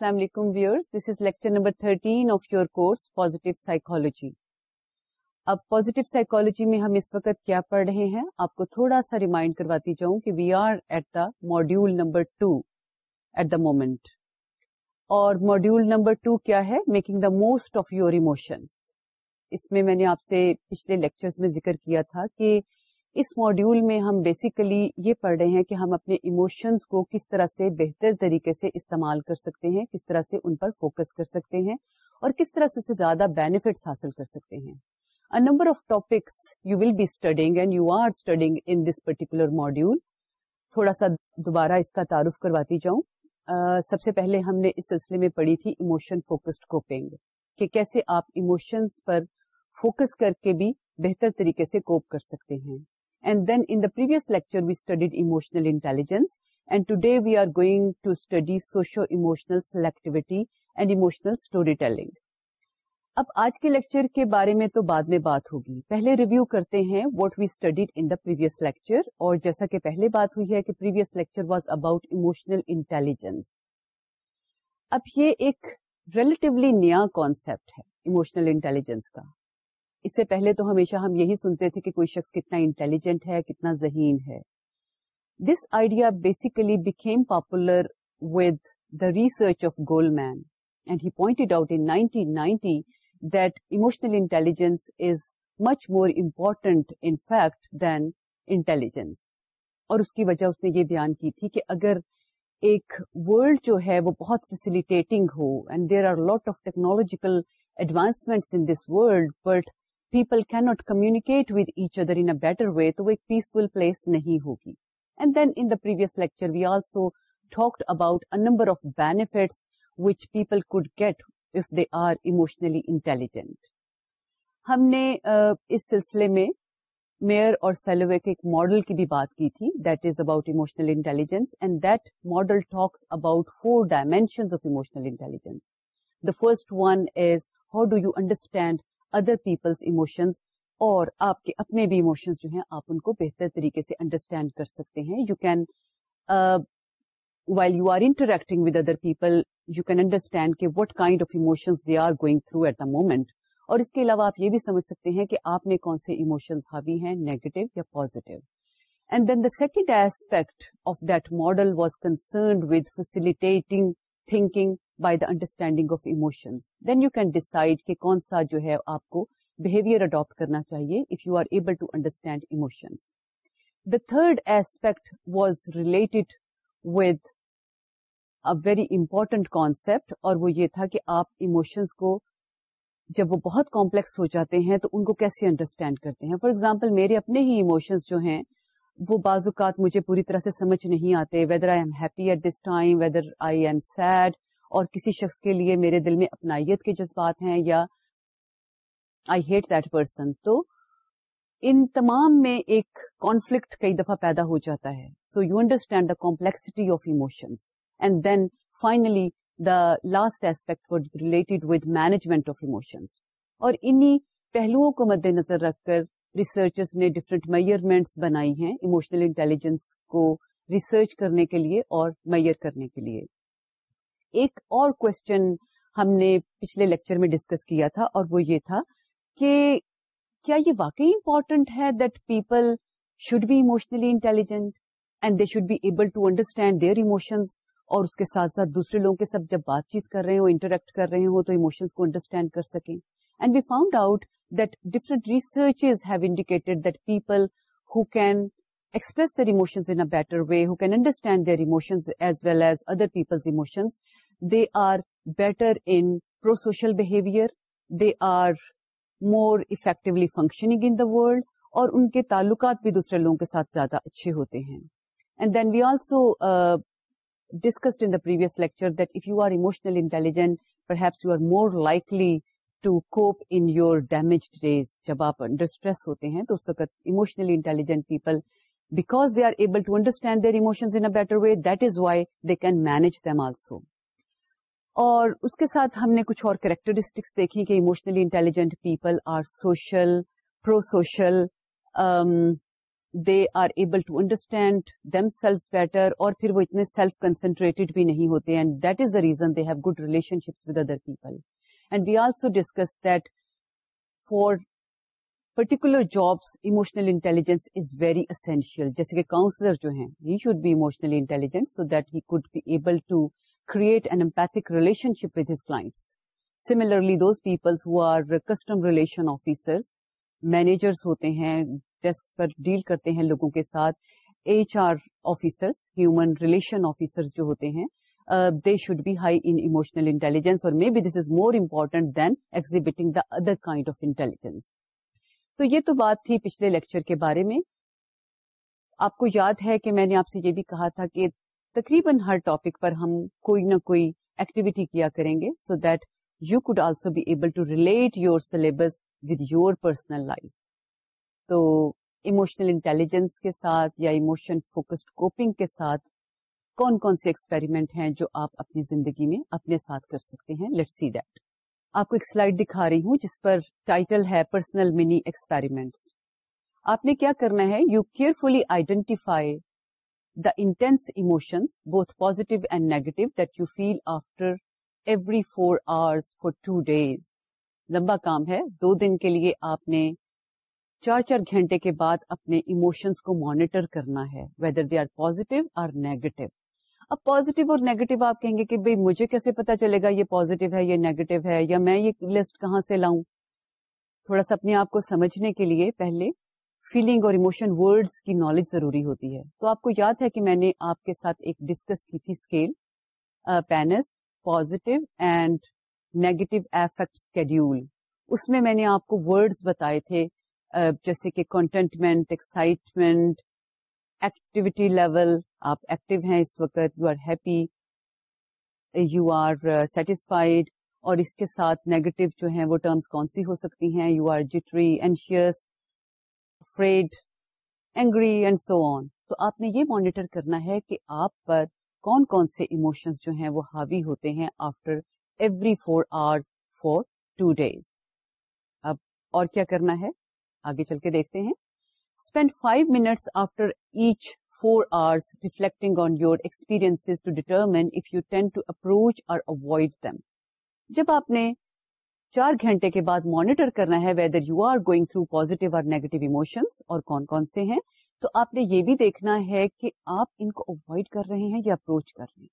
السلام علیکم viewers this is lecture number thirteen of your course positive psychology اب positive psychology میں ہم اس وقت کیا پڑھ رہے ہیں؟ آپ کو تھوڑا سا ریمائنڈ کرواتی جاؤں کہ we are at the module number two at the moment اور ماڈیول نمبر ٹو کیا ہے؟ Making the most of your emotions اس میں میں نے آپ سے پچھلے لیکچرز میں ذکر کیا تھا کہ اس ماڈیول میں ہم بیسیکلی یہ پڑھ رہے ہیں کہ ہم اپنے ایموشنز کو کس طرح سے بہتر طریقے سے استعمال کر سکتے ہیں، کس طرح سے ان پر فوکس کر سکتے ہیں اور کس طرح سے زیادہ بینیفٹس حاصل کر سکتے ہیں۔ A number of topics you will be studying and you are studying in this particular module تھوڑا سا دوبارہ اس کا تعارف کرواتی جاؤں۔ سب سے پہلے ہم نے اس سلسلے میں پڑھی تھی ایموشن فوکسڈ کوپنگ کہ کیسے آپ ایموشنس پر فوکس کر کے بھی بہتر طریقے سے کوپ کر سکتے ہیں۔ And then in the previous lecture we studied emotional intelligence and today we are going to study socio emotional selectivity and emotional storytelling اب آج کے لیکچر کے بارے میں تو بعد میں بات ہوگی۔ پہلے ریویو کرتے ہیں what we studied in the previous lecture اور جیسا کہ پہلے بات ہوئی ہے کہ previous lecture was about emotional intelligence اب یہ ایک ریلیٹیولی نیا کانسپٹ ہے ایموشنل انٹیلیجنس کا۔ اس سے پہلے تو ہمیشہ ہم یہی سنتے تھے کہ کوئی شخص کتنا انٹیلیجنٹ ہے، کتنا ذہین ہے۔ This idea basically became popular with the research of Goleman and he pointed out in nineteen ninety that emotional intelligence is much more important in fact than intelligence اور اس کی وجہ اس نے یہ بیان کی تھی کہ اگر ایک ورلڈ جو ہے وہ بہت facilitating who and there are lot of technological advancement in this world but people can not communicate with each other in better way تو وہ ایک پیسفل پلیس نہیں ہوگی۔ And then in the previous lecture we also talked about a number of benefits which people could get if they are emotionally intelligent ہم نے اس سلسلے میں mayor اور سیلوے کے ایک ماڈل کی بھی بات کی تھی that is about emotional intelligence and that model talks about four dimensions of emotional intelligence the first one is how do you understand other people's emotions اور آپ کے اپنے بھی ایموشنز جو ہیں، آپ ان کو بہتر طریقے سے انڈرسٹینڈ کر سکتے ہیں۔ You can while you are interacting with other people you can understand کہ what kind of emotions they are going through at the moment اور اس کے علاوہ آپ یہ بھی سمجھ سکتے ہیں کہ آپ میں کون سے ایموشنز حاوی ہیں نیگیٹو یا positive and then the second aspect of that model was concerned with facilitating thinking by the understanding of emotions then you can decide کہ کون سا جو ہے آپ کو بہیویئر اڈاپٹ کرنا چاہیے if you are able to understand emotions the third aspect was related with a very important concept اور وہ یہ تھا کہ آپ ایموشنز کو جب وہ بہت کمپلیکس ہو جاتے ہیں تو ان کو کیسے انڈرسٹینڈ کرتے ہیں؟ فار ایگزامپل میرے اپنے ہی ایموشنز جو ہیں، وہ بعض اوقات مجھے پوری طرح سے سمجھ نہیں آتے whether I am happy at this time whether I am sad اور کسی شخص کے لیے میرے دل میں اپنائیت کے جذبات ہیں یا آئی ہیٹ دیٹ پرسن تو ان تمام میں ایک کانفلکٹ کئی دفعہ پیدا ہو جاتا ہے۔ So you understand the complexity of emotions and then finally the last aspect four related with management of emotions اور انہیں پہلوؤں کو مد نظر رکھ کر ریسرچرز نے ڈفرینٹ میئرمنٹس بنائی ہیں ایموشنل انٹیلیجنس کو ریسرچ کرنے کے لیے اور میئر کرنے کے لیے۔ ایک اور کوشچن ہم نے پچھلے لیکچر میں ڈسکس کیا تھا اور وہ یہ تھا کہ کیا یہ واقعی امپورٹنٹ ہے that people should be emotionally intelligent and they should be able to understand their emotions اور اس کے ساتھ ساتھ دوسرے لوگوں کے ساتھ جب بات چیت کر رہے ہوں انٹریکٹ کر رہے ہوں تو ایموشنز کو انڈرسٹینڈ کر سکیں۔ And we found out that different research have indicated that people who can express their emotions in a better way, who can understand their emotions as well as other people's emotions. They are better in pro-social behavior. They are more effectively functioning in the world. اور ان کے تعلقات بھی دوسرے لوگوں کے ساتھ زیادہ اچھے ہوتے ہیں and then we also discussed in the previous lecture that if you are emotional intelligent perhaps you are more likely to cope in your damaged days جب آپ انڈر اسٹریس ہوتے ہیں تو اس وقت emotionally intelligent people because they are able to understand their emotions in better way that is why they can manage them also اور اس کے ساتھ ہم نے کچھ اور کریکٹرسٹکس دیکھی کہ emotionally intelligent people are social pro social they are able to understand them self better اور پھر وہ اتنے سیلف کنسنٹریٹڈ بھی نہیں ہوتے and that is the reason they have good relationships with other people and we also discuss that for particular jobs emotional intelligence is very essential جیسے کہ counsellor جو ہیں he should be emotionally intelligent so that he could be able to create an empathic relationship with his class similarly those peoples who are custom relation officers ہوتے ہیں desk پر deal کرتے ہیں لوگوں کے ساتھ H R officers human relation officers جو ہوتے ہیں they should be high in emotional intelligence اور may be this is more important than exhibiting the other kind of intelligence تو یہ تو بات تھی پچھلے لیکچر کے بارے میں. آپ کو یاد ہے کہ میں نے آپ سے یہ بھی کہا تھا کہ تقریباً ہر ٹاپک پر ہم کوئی نہ کوئی ایکٹیویٹی کیا کریں گے so that you could also be able to relate your syllabus with your personal life تو ایموشنل انٹیلیجنس کے ساتھ یا ایموشن فوکسڈ کوپنگ کے ساتھ کون کون سے ایکسپیریمنٹ ہیں جو آپ اپنی زندگی میں اپنے ساتھ کر سکتے ہیں? لیٹ سی دیٹ آپ کو ایک سلائڈ دکھا رہی ہوں جس پر ٹائٹل ہے پرسنل منی ایکسپیریمنٹس آپ نے کیا کرنا ہے? You carefully identify the intense emotions both positive and negative that you feel after every four hours for two days لمبا کام ہے. دو دن کے لیے آپ نے چار چار گھنٹے کے بعد اپنے ایموشنس کو مانیٹر کرنا ہے ویدر دے آر پازیٹو اور نیگیٹو اب پازیٹو اور نیگیٹو آپ کہیں گے کہ بھائی مجھے کیسے پتا چلے گا یہ پازیٹو ہے یہ نیگیٹو ہے، یا میں یہ لسٹ کہاں سے لاؤں؟ تھوڑا سا اپنے آپ کو سمجھنے کے لیے پہلے فیلنگ اور ایموشن ورڈز کی نالج ضروری ہوتی ہے۔ تو آپ کو یاد ہے کہ میں نے آپ کے ساتھ ایک ڈسکس کی تھی scale PANAS positive and negative affect schedule اس میں میں نے آپ کو ورڈز بتائے تھے جیسے کہ کنٹینٹمنٹ ایکسائٹمنٹ ایکٹیویٹی لیول آپ ایکٹیو ہیں اس وقت you are happy you are satisfied اور اس کے ساتھ نیگیٹو جو ہیں وہ ٹرمز کون سی ہو سکتی ہیں؟ You are jittery anxious afraid angry and so on تو آپ نے یہ مانیٹر کرنا ہے کہ آپ پر کون کون سے ایموشنز جو ہیں وہ حاوی ہوتے ہیں after every four hour for two days اب اور کیا کرنا ہے؟ آگے چل کے دیکھتے ہیں. Spend five minutes after each four hours reflecting on your experience to determine if you tend to approach اور اوائڈ دم جب آپ نے چار گھنٹے کے بعد مانیٹر کرنا ہے whether you are going through positive اور نیگیٹو ایموشنس اور کون کون سے ہیں۔ تو آپ نے یہ بھی دیکھنا ہے کہ آپ ان کو اوائڈ کر رہے ہیں یا اپروچ کر رہے ہیں۔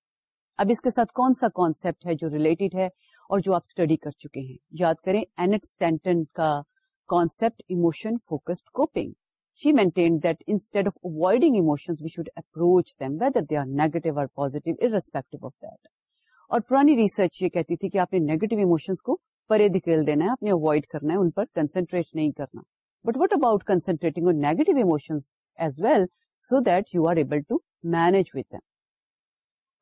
اب اس کے ساتھ کون سا کانسیپٹ ہے جو ریلیٹڈ ہے اور جو آپ اسٹڈی کر چکے ہیں۔ یاد کریں اینٹ اسٹینٹن کا concept emotion focused coping she maintain that instead of avoiding emotion we should approach them whether they are negative اور پازیٹو ارسپیکٹو آف دیٹ اور پرانی ریسرچ یہ کہتی تھی کہ آپ نے نیگیٹو ایموشنس کو پرے دکھیل دینا ہے، آپ نے اوائڈ کرنا ہے، ان پر کنسنٹریٹ نہیں کرنا۔ But what about concentrating on negative emotions as well so that you are able to manage with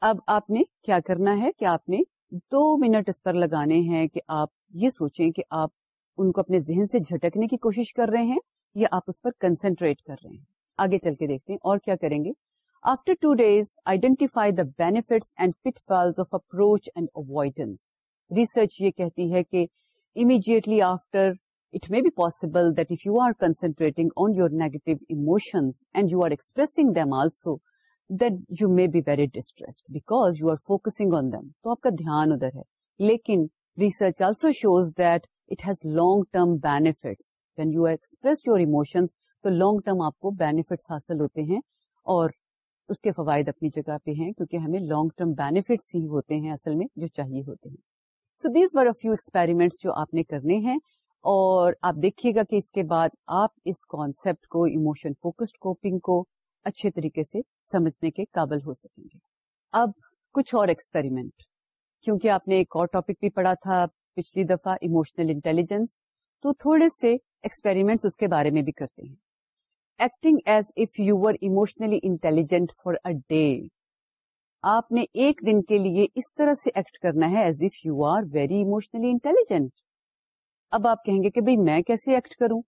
اب آپ نے کیا کرنا ہے کہ آپ نے دو منٹ اس پر لگانے ہیں کہ آپ یہ سوچیں کہ آپ ان کو اپنے ذہن سے جھٹکنے کی کوشش کر رہے ہیں یا آپ اس پر کنسنٹریٹ کر رہے ہیں۔ آگے چل کے دیکھتے ہیں اور کیا کریں گے؟ After two days identify the benefits and pitfalls of approach and avoidance research یہ کہتی ہے کہ immediately after it may be possible that if you are concentrating on your negative emotions and you are expressing them also then you may be very distressed because you are focusing on them تو آپ کا دھیان ادھر ہے. لیکن research also shows that it has long term benefits when you express your emotions تو long term آپ کو بینیفٹس حاصل ہوتے ہیں اور اس کے فوائد اپنی جگہ پہ ہیں، کیونکہ ہمیں لانگ ٹرم بینیفٹس ہی ہوتے ہیں اصل میں جو چاہیے ہوتے ہیں۔ So these were few experiments جو آپ نے کرنے ہیں، اور آپ دیکھیے گا کہ اس کے بعد آپ اس کانسیپٹ کو ایموشن فوکسڈ کوپنگ کو اچھے طریقے سے سمجھنے کے قابل ہو سکیں گے۔ اب کچھ اور ایکسپیریمنٹ کیونکہ آپ نے ایک اور ٹاپک بھی پڑھا تھا پچھلی دفعہ ایموشنل انٹیلیجنس تو تھوڑے سے ایکسپیریمنٹس اس کے بارے میں بھی کرتے ہیں۔ Acting as if you were emotionally intelligent for a day آپ نے ایک دن کے لیے اس طرح سے ایکٹ کرنا ہے as if you are very emotionally intelligent اب آپ کہیں گے کہ بھائی میں کیسے ایکٹ کروں؟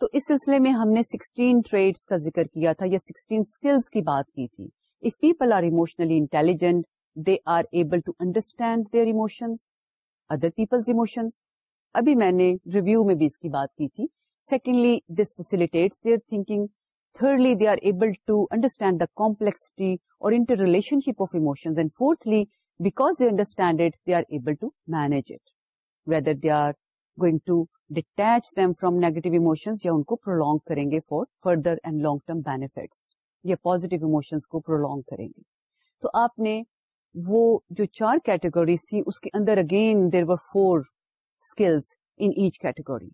تو اس سلسلے میں ہم نے سکسٹین ٹریڈس کا ذکر کیا تھا یا سکسٹین اسکلس کی بات کی تھی. If people are emotionally intelligent they are able to understand their emotions other people's emotions ابھی میں نے ریویو میں بھی اس کی بات کی تھی secondly this facilitates their thinking thirdly they are able to understand the complexity or interrelationship of emotions and fourthly because they understand it they are able to manage it whether they are going to detach them from negative emotions یا ان کو prolong کریں گے for further and long term benefits یا positive emotions کو prolong کریں گے تو آپ نے وہ جو چار کیٹیگریز تھی اس کے اندر again there were four skills in each category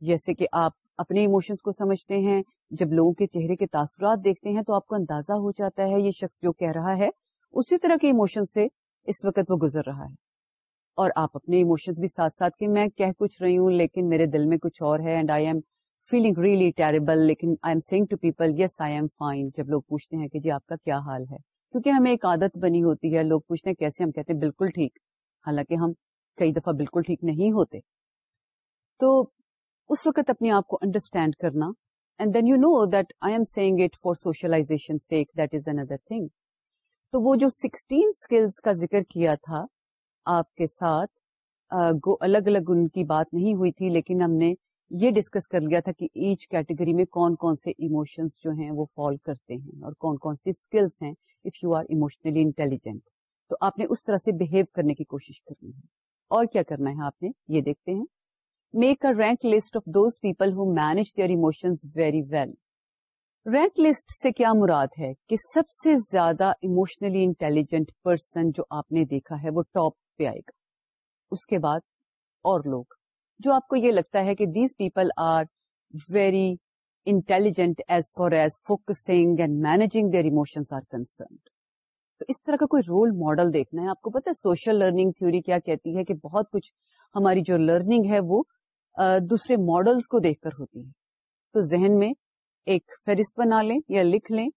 جیسے کہ آپ اپنے ایموشنس کو سمجھتے ہیں، جب لوگوں کے چہرے کے تاثرات دیکھتے ہیں تو آپ کو اندازہ ہو جاتا ہے یہ شخص جو کہہ رہا ہے، اسی طرح کے ایموشن سے اس وقت وہ گزر رہا ہے۔ اور آپ اپنے ایموشنس بھی ساتھ ساتھ کہ میں کہہ کچھ رہی ہوں لیکن میرے دل میں کچھ اور ہے and I am feeling really terrible لیکن I am saying to people yes I am fine جب لوگ پوچھتے ہیں کہ جی آپ کا کیا حال ہے؟ کیونکہ ہمیں ایک عادت بنی ہوتی ہے، لوگ پوچھتے ہیں کیسے؟ ہم کہتے ہیں بالکل ٹھیک۔ حالانکہ ہم کئی دفعہ بالکل ٹھیک نہیں ہوتے۔ تو اس وقت اپنے آپ کو انڈرسٹینڈ کرنا and then you know that I am saying it for socialization sake that is another thing تو وہ جو سکسٹین اسکلس کا ذکر کیا تھا آپ کے ساتھ الگ الگ ان کی بات نہیں ہوئی تھی، لیکن ہم نے یہ ڈسکس کر لیا تھا کہ ایچ کیٹیگری میں کون کون سے ایموشنس جو ہیں وہ فال کرتے ہیں اور کون کون سی اسکلس ہیں if you are emotionally intelligent تو آپ نے اس طرح سے بہیو کرنے کی کوشش کرنی ہے۔ اور کیا کرنا ہے آپ نے؟ یہ دیکھتے ہیں۔ Make a rank list of those people who manage their emotions very well rank list سے کیا مراد ہے کہ سب سے زیادہ ایموشنلی انٹیلیجنٹ پرسن جو آپ نے دیکھا ہے وہ ٹاپ پہ آئے گا۔ اس کے بعد اور لوگ۔ جو آپ کو یہ لگتا ہے کہ these people are very intelligent as far as focusing and managing their emotions are concerned تو اس طرح کا کوئی رول ماڈل دیکھنا ہے۔ آپ کو پتا ہے سوشل لرننگ تھیوری کیا کہتی ہے کہ بہت کچھ ہماری جو لرننگ ہے وہ دوسرے ماڈلس کو دیکھ کر ہوتی ہے تو ذہن میں ایک فہرست بنا لیں یا لکھ لیں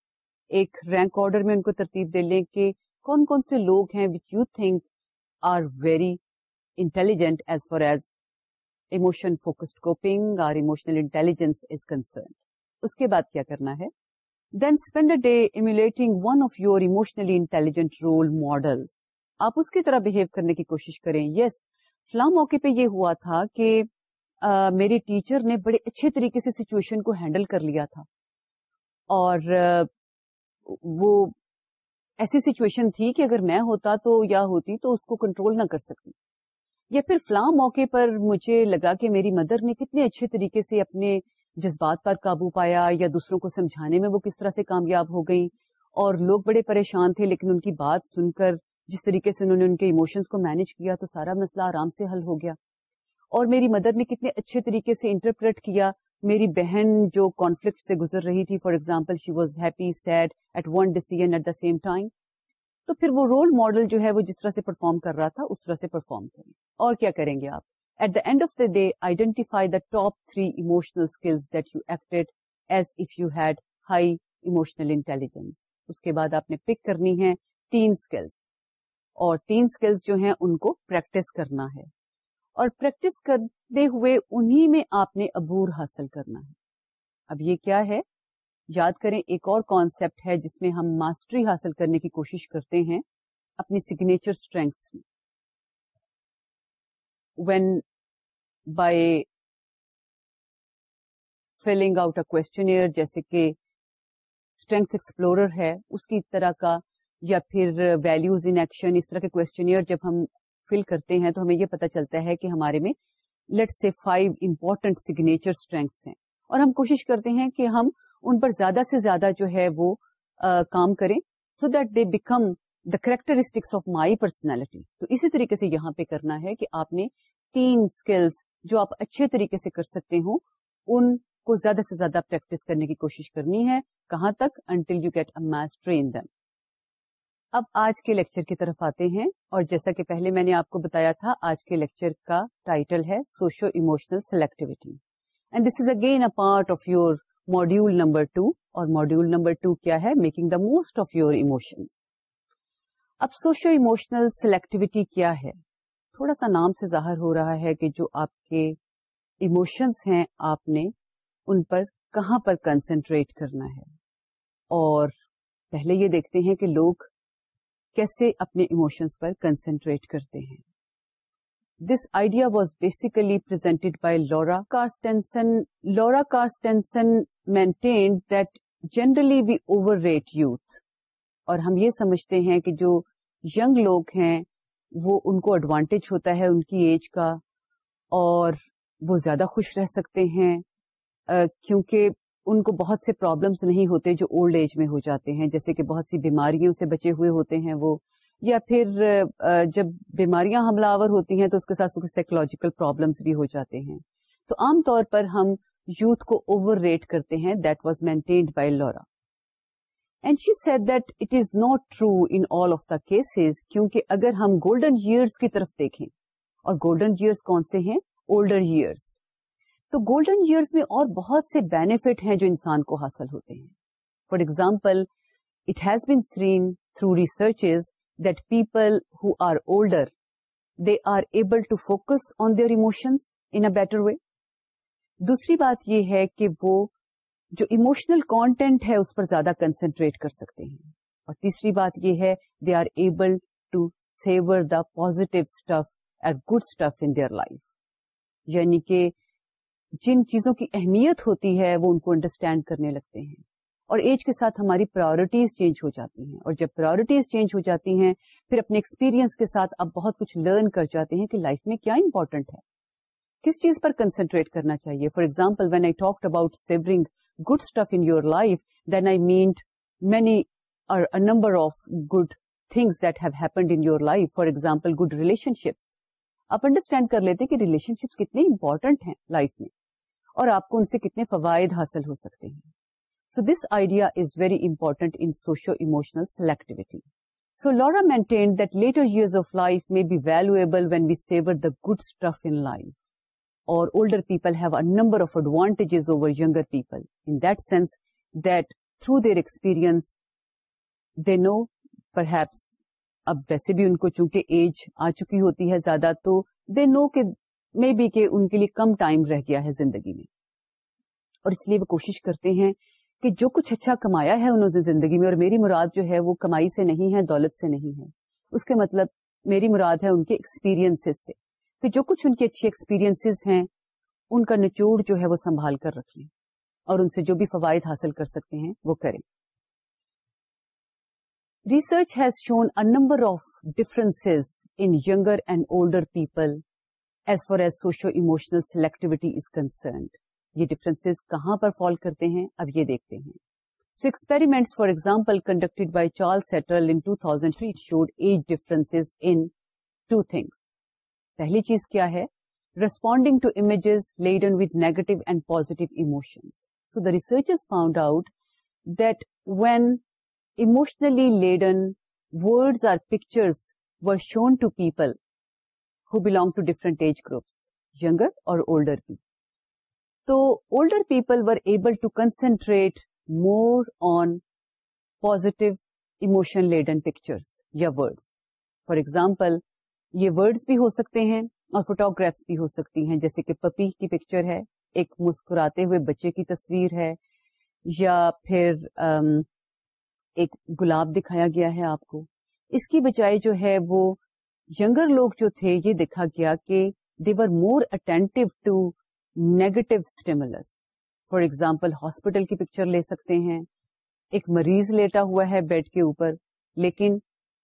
ایک رینک آرڈر میں ان کو ترتیب دے لیں کہ کون کون سے لوگ ہیں which you think are very intelligent as far as emotion focused coping اور ایموشنل انٹیلیجنس از کنسرنڈ اس کے بعد کیا کرنا ہے؟ Then spend a day emulating one of your emotionally intelligent role models آپ اس کی طرح بہیو کرنے کی کوشش کریں۔ یس yes, فلاں موقع پہ یہ ہوا تھا کہ آ, میرے ٹیچر نے بڑے اچھے طریقے سے سچویشن کو ہینڈل کر لیا تھا۔ اور وہ ایسی سچویشن تھی کہ اگر میں ہوتا تو یا ہوتی تو اس کو کنٹرول نہ کر سکتی۔ یا پھر فلاں موقع پر مجھے لگا کہ میری مدر نے کتنے اچھے طریقے سے اپنے جذبات پر قابو پایا یا دوسروں کو سمجھانے میں وہ کس طرح سے کامیاب ہو گئی۔ اور لوگ بڑے پریشان تھے لیکن ان کی بات سن کر جس طریقے سے انہوں نے ان کے ایموشنس کو مینج کیا تو سارا مسئلہ آرام سے حل ہو گیا۔ اور میری مدر نے کتنے اچھے طریقے سے انٹرپریٹ کیا۔ میری بہن جو کانفلکٹ سے گزر رہی تھی for example she was happy sad at one decision at the same time تو پھر وہ رول ماڈل جو ہے، وہ جس طرح سے پرفارم کر رہا تھا، اس طرح سے پرفارم کریں اور کیا کریں گے آپ؟ At the end of the day identify the top three emotional skills that you acted as if you had high emotional intelligence اس کے بعد آپ نے پک کرنی ہے تین اسکلس اور تین اسکلس جو ہیں، ان کو پریکٹس کرنا ہے۔ اور پریکٹس کرتے ہوئے انہی میں آپ نے عبور حاصل کرنا ہے۔ اب یہ کیا ہے؟ یاد کریں ایک اور کانسیپٹ ہے جس میں ہم ماسٹری حاصل کرنے کی کوشش کرتے ہیں اپنی سگنیچر اسٹرینگس میں۔ When by filling out a questionnaire جیسے کہ اسٹرینگس ایکسپلورر ہے، اس کی طرح کا یا پھر ویلوز ان ایکشن اس طرح کے کوشچنئر جب ہم فل کرتے ہیں تو ہمیں یہ پتا چلتا ہے کہ ہمارے میں let's say five important signature strengths ہیں۔ اور ہم کوشش کرتے ہیں کہ ہم ان پر زیادہ سے زیادہ جو ہے وہ کام کریں so that they become the characteristics of my personality تو اسی طریقے سے یہاں پہ کرنا ہے کہ آپ نے تین اسکلس جو آپ اچھے طریقے سے کر سکتے ہوں، ان کو زیادہ سے زیادہ پریکٹس کرنے کی کوشش کرنی ہے کہاں تک؟ Until you get a mastery train them اب آج کے لیکچر کی طرف آتے ہیں اور جیسا کہ پہلے میں نے آپ کو بتایا تھا، آج کے لیکچر کا ٹائٹل ہے socio emotional selectivity and this is again a part of your module number two اور ماڈیول نمبر ٹو کیا ہے؟ Making the most of your emotions اب سوشو ایموشنل سلیکٹیوٹی کیا ہے؟ تھوڑا سا نام سے ظاہر ہو رہا ہے کہ جو آپ کے ایموشنس ہیں، آپ نے ان پر کہاں پر کنسنٹریٹ کرنا ہے؟ اور پہلے یہ دیکھتے ہیں کہ لوگ کیسے اپنے ایموشنس پر کنسنٹریٹ کرتے ہیں This idea was basically presented by Laura Carstensen. Laura Carstensen maintained that generally we overrate youth. اور ہم یہ سمجھتے ہیں کہ جو ینگ لوگ ہیں، وہ ان کو ایڈوانٹیج ہوتا ہے ان کی ایج کا اور وہ زیادہ خوش رہ سکتے ہیں کیونکہ ان کو بہت سے پرابلمس نہیں ہوتے جو اولڈ ایج میں ہو جاتے ہیں، جیسے کہ بہت سی بیماریوں سے بچے ہوئے ہوتے ہیں وہ، یا پھر جب بیماریاں حملہ آور ہوتی ہیں تو اس کے ساتھ سائیکولوجیکل پرابلمس بھی ہو جاتے ہیں۔ تو عام طور پر ہم یوتھ کو اوور ریٹ کرتے ہیں that was maintained by Laura and she said that it is not true in all of the cases کیونکہ اگر ہم گولڈن ایئرس کی طرف دیکھیں، اور گولڈن ایئرس کون سے ہیں؟ اولڈر ایئرس تو گولڈن ایئرس میں اور بہت سے بینیفٹ ہیں جو انسان کو حاصل ہوتے ہیں۔ For example it has been seen through researches that people who are older they are able to focus on their emotions in a better way دوسری بات یہ ہے کہ وہ جو ایموشنل کانٹینٹ ہے اس پر زیادہ کنسنٹریٹ کر سکتے ہیں۔ اور تیسری بات یہ ہے they are able to savour the positive stuff at good stuff in their life یعنی کہ جن چیزوں کی اہمیت ہوتی ہے وہ ان کو انڈرسٹینڈ کرنے لگتے ہیں۔ اور ایج کے ساتھ ہماری پرائرٹیز چینج ہو جاتی ہیں۔ اور جب پرائرٹیز چینج ہو جاتی ہیں پھر اپنے ایکسپیرینس کے ساتھ اب بہت کچھ لرن کر جاتے ہیں کہ لائف میں کیا امپورٹنٹ ہے۔ کس چیز پر کنسنٹریٹ کرنا چاہیے؟ For example when I talk about savouring good stuff in your life, then I mean many or a number of good things that have happened in your life. For example, good relationships. آپ understand کر لیتے کہ relationships کتنے important ہیں life میں۔ اور آپ کو ان سے کتنے فوائد حاصل ہو سکتے ہیں۔ So this idea is very important in socio emotional selectivity so Laura maintain that later years of life میں be valuable when we savour the good stuff in life or older people have a number of advantages over younger people in that sense that through their experience they know perhaps اب ویسے بھی ان کو چونکہ age آ چکی ہوتی ہے زیادہ تو دے نو کہ مے بی کہ ان کے لیے کم ٹائم رہ گیا ہے زندگی میں۔ اور اس لیے وہ کوشش کرتے ہیں کہ جو کچھ اچھا کمایا ہے انہوں نے زندگی میں اور میری مراد جو ہے وہ کمائی سے نہیں ہے، دولت سے نہیں ہے۔ اس کے مطلب میری مراد ہے ان کے ایکسپیرئنس سے۔ کہ جو کچھ ان کی اچھی ایکسپیرینس ہیں، ان کا نچوڑ جو ہے وہ سنبھال کر رکھ لیں اور ان سے جو بھی فوائد حاصل کر سکتے ہیں، وہ کریں۔ Research has shown a number of difference in یگر and older people as far as socio emotional selectivity is concerned یہ ڈفرینس کہاں پر فال کرتے ہیں؟ اب یہ دیکھتے ہیں۔ So experiment for example conducted by Charles et al in two thousand three showed age difference in two things پہلی چیز کیا ہے؟ Responding to images laden with negative and positive emotions so the research is found out that when emotionally laden words or pictures were shown to people who belong to different age groups یگر اور older بھی تو older people were able to concentrate more on positive emotion laden pictures یا words for example یہ words بھی ہو سکتے ہیں اور فوٹوگرافس بھی ہو سکتی ہیں، جیسے کہ پپی کی پکچر ہے، ایک مسکراتے ہوئے بچے کی تصویر ہے، یا پھر ایک گلاب دکھایا گیا ہے آپ کو۔ اس کی بجائے جو ہے وہ ینگر لوگ جو تھے یہ دیکھا گیا کہ they were more attentive to negative stimulus for example hospital کی پکچر لے سکتے ہیں ایک مریض لیٹا ہوا ہے بیڈ کے اوپر لیکن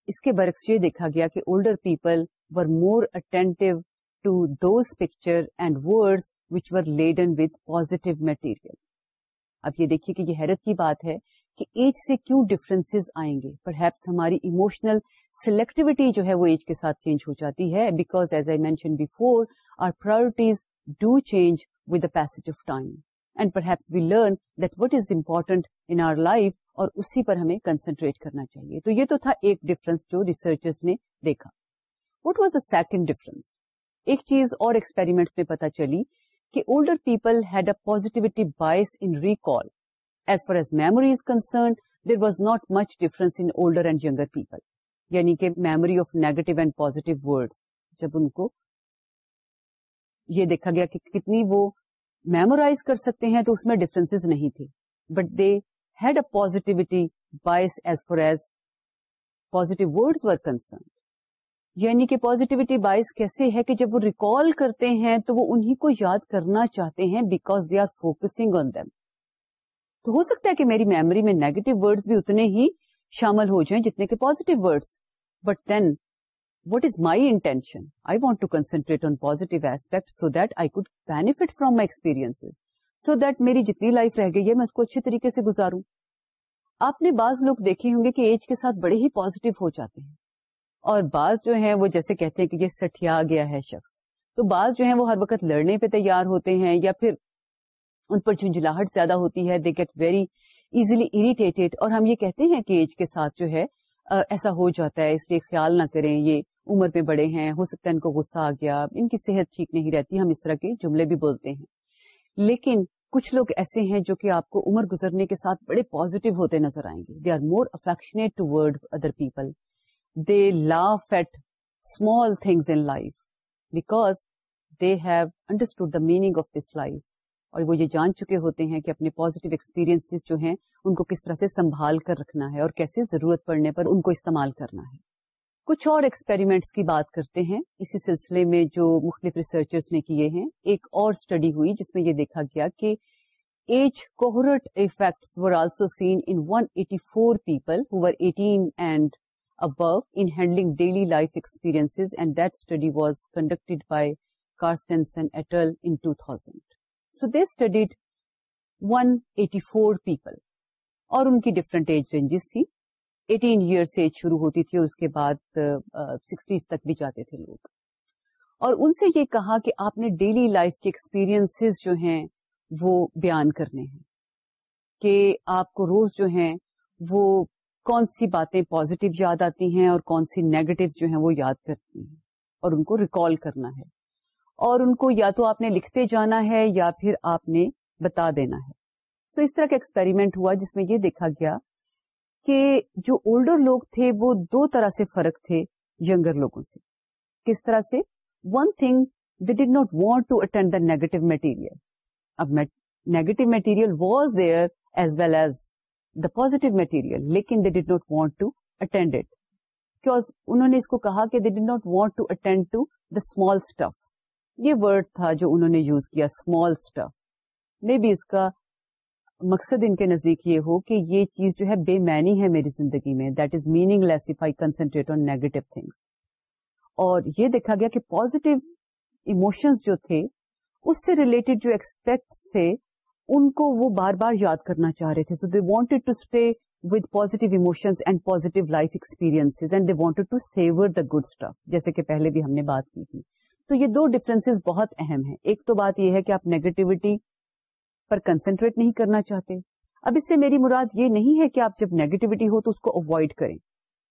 اس کے برعکس یہ دیکھا گیا کہ older people were more attentive to those picture and word which were laden with positive material اب یہ دیکھیے کہ یہ حیرت کی بات ہے کہ ایج سے کیوں ڈفرینس آئیں گے؟ پر ہیپس ہماری ایموشنل سلیکٹیوٹی جو ہے وہ ایج کے ساتھ چینج ہو جاتی ہے because as I mention before our priorities do change with the pace of time and perhaps we learn that what is important in our life اور اسی پر ہمیں کنسنٹریٹ کرنا چاہیے۔ تو یہ تو تھا ایک ڈفرنس جو ریسرچرز نے دیکھا۔ What was the second difference ایک چیز اور ایکسپیریمنٹس میں پتا چلی کہ older people had a positivity bias in recall as far as memory is concerned there was not much difference in older and یگر people یعنی کہ memory of negative and positive words جب ان کو یہ دیکھا گیا کہ کتنی وہ میمورائز کر سکتے ہیں تو اس میں ڈفرینس نہیں تھے. But they had a positivity bias as far as positive words were concerned یعنی کہ پازیٹیوٹی باعث کیسے ہے کہ جب وہ ریکال کرتے ہیں تو وہ انہیں کو یاد کرنا چاہتے ہیں because they are focusing on them تو ہو سکتا ہے کہ میری میموری میں نیگیٹو ورڈز بھی اتنے ہی شامل ہو جائیں جتنے کے positive words but then what is my intention I want to concentrate on positive aspect so that I could benefit from my experience so that میری جتنی لائف رہ گئی ہے، میں اس کو اچھے طریقے سے گزاروں. آپ نے بعض لوگ دیکھے ہوں گے کہ ایج کے ساتھ بڑے ہی پازیٹو ہو جاتے ہیں. اور بعض جو ہیں وہ جیسے کہتے ہیں کہ یہ سٹیا گیا ہے شخص. تو بعض جو ہیں وہ ہر وقت لڑنے پہ تیار ہوتے ہیں یا پھر ان پر جھنجھلاہٹ زیادہ ہوتی ہے they get very easily irritated اور ہم یہ کہتے ہیں کہ ایج کے ساتھ جو ہے ایسا ہو جاتا ہے، اس لیے خیال نہ کریں، یہ عمر پہ بڑے ہیں، ہو سکتا ہے ان کو غصہ آ گیا، ان کی صحت ٹھیک نہیں رہتی، ہم اس طرح کے جملے بھی بولتے ہیں۔ لیکن کچھ لوگ ایسے ہیں جو کہ آپ کو عمر گزرنے کے ساتھ بڑے پازیٹو ہوتے نظر آئیں گے۔ They are more affectionate towards other people they laugh at small things in life because they have understood the meaning of this life اور وہ یہ جان چکے ہوتے ہیں کہ اپنے پازیٹو ایکسپیرینس جو ہیں، ان کو کس طرح سے سنبھال کر رکھنا ہے اور کیسے ضرورت پڑنے پر ان کو استعمال کرنا ہے۔ کچھ اور ایکسپیریمنٹس کی بات کرتے ہیں۔ اسی سلسلے میں جو مختلف ریسرچرز نے کیے ہیں، ایک اور اسٹڈی ہوئی جس میں یہ دیکھا گیا کہ age cohort effects were also seen in 184 people who were 18 and above in handling daily life experience and that study was conducted by Carstensen et al in 2000 so they studied 184 people اور ان کی different age ranges تھی. Eighteen year سے age شروع ہوتی تھی اور اس کے بعد uh, سکسٹیز تک بھی جاتے تھے لوگ. اور ان سے یہ کہا کہ آپ نے ڈیلی لائف کے ایکسپیرئنس جو ہیں وہ بیان کرنے ہیں. کہ آپ کو روز جو ہیں وہ کون سی باتیں پازیٹو یاد آتی ہیں اور کون سی نیگیٹو جو ہیں وہ یاد کرتی ہیں اور ان کو ریکال کرنا ہے. اور ان کو یا تو آپ نے لکھتے جانا ہے یا پھر آپ نے بتا دینا ہے۔ سو so اس طرح کا ایکسپیریمنٹ ہوا جس میں یہ دیکھا گیا کہ جو اولڈر لوگ تھے وہ دو طرح سے فرق تھے یگر لوگوں سے۔ کس طرح سے؟ One thing they did not want to attend the negative material اب negative material was there as well as the positive material لیکن they did not want to attend it because انہوں نے اس کو کہا کہ they did not want to attend to the small stuff یہ word تھا جو انہوں نے یوز کیا اسمال اسٹف مے بی اس کا مقصد ان کے نزدیک یہ ہو کہ یہ چیز جو ہے بے معنی ہے میری زندگی میں. That is meaningless if I concentrate on negative things اور یہ دیکھا گیا کہ پازیٹو ایموشنز جو تھے، اس سے ریلیٹڈ جو ایکسپیکٹس تھے، ان کو وہ بار بار یاد کرنا چاہ رہے تھے. So they wanted to stay with positive emotions and positive life experience and they wanted to savour the good stuff جیسے کہ پہلے بھی ہم نے بات کی تھی. تو یہ دو ڈفرینس بہت اہم ہے ایک تو بات یہ ہے کہ آپ نیگیٹیوٹی پر کنسنٹریٹ نہیں کرنا چاہتے۔ اب اس سے میری مراد یہ نہیں ہے کہ آپ جب نیگیٹوٹی ہو تو اس کو اوائڈ کریں۔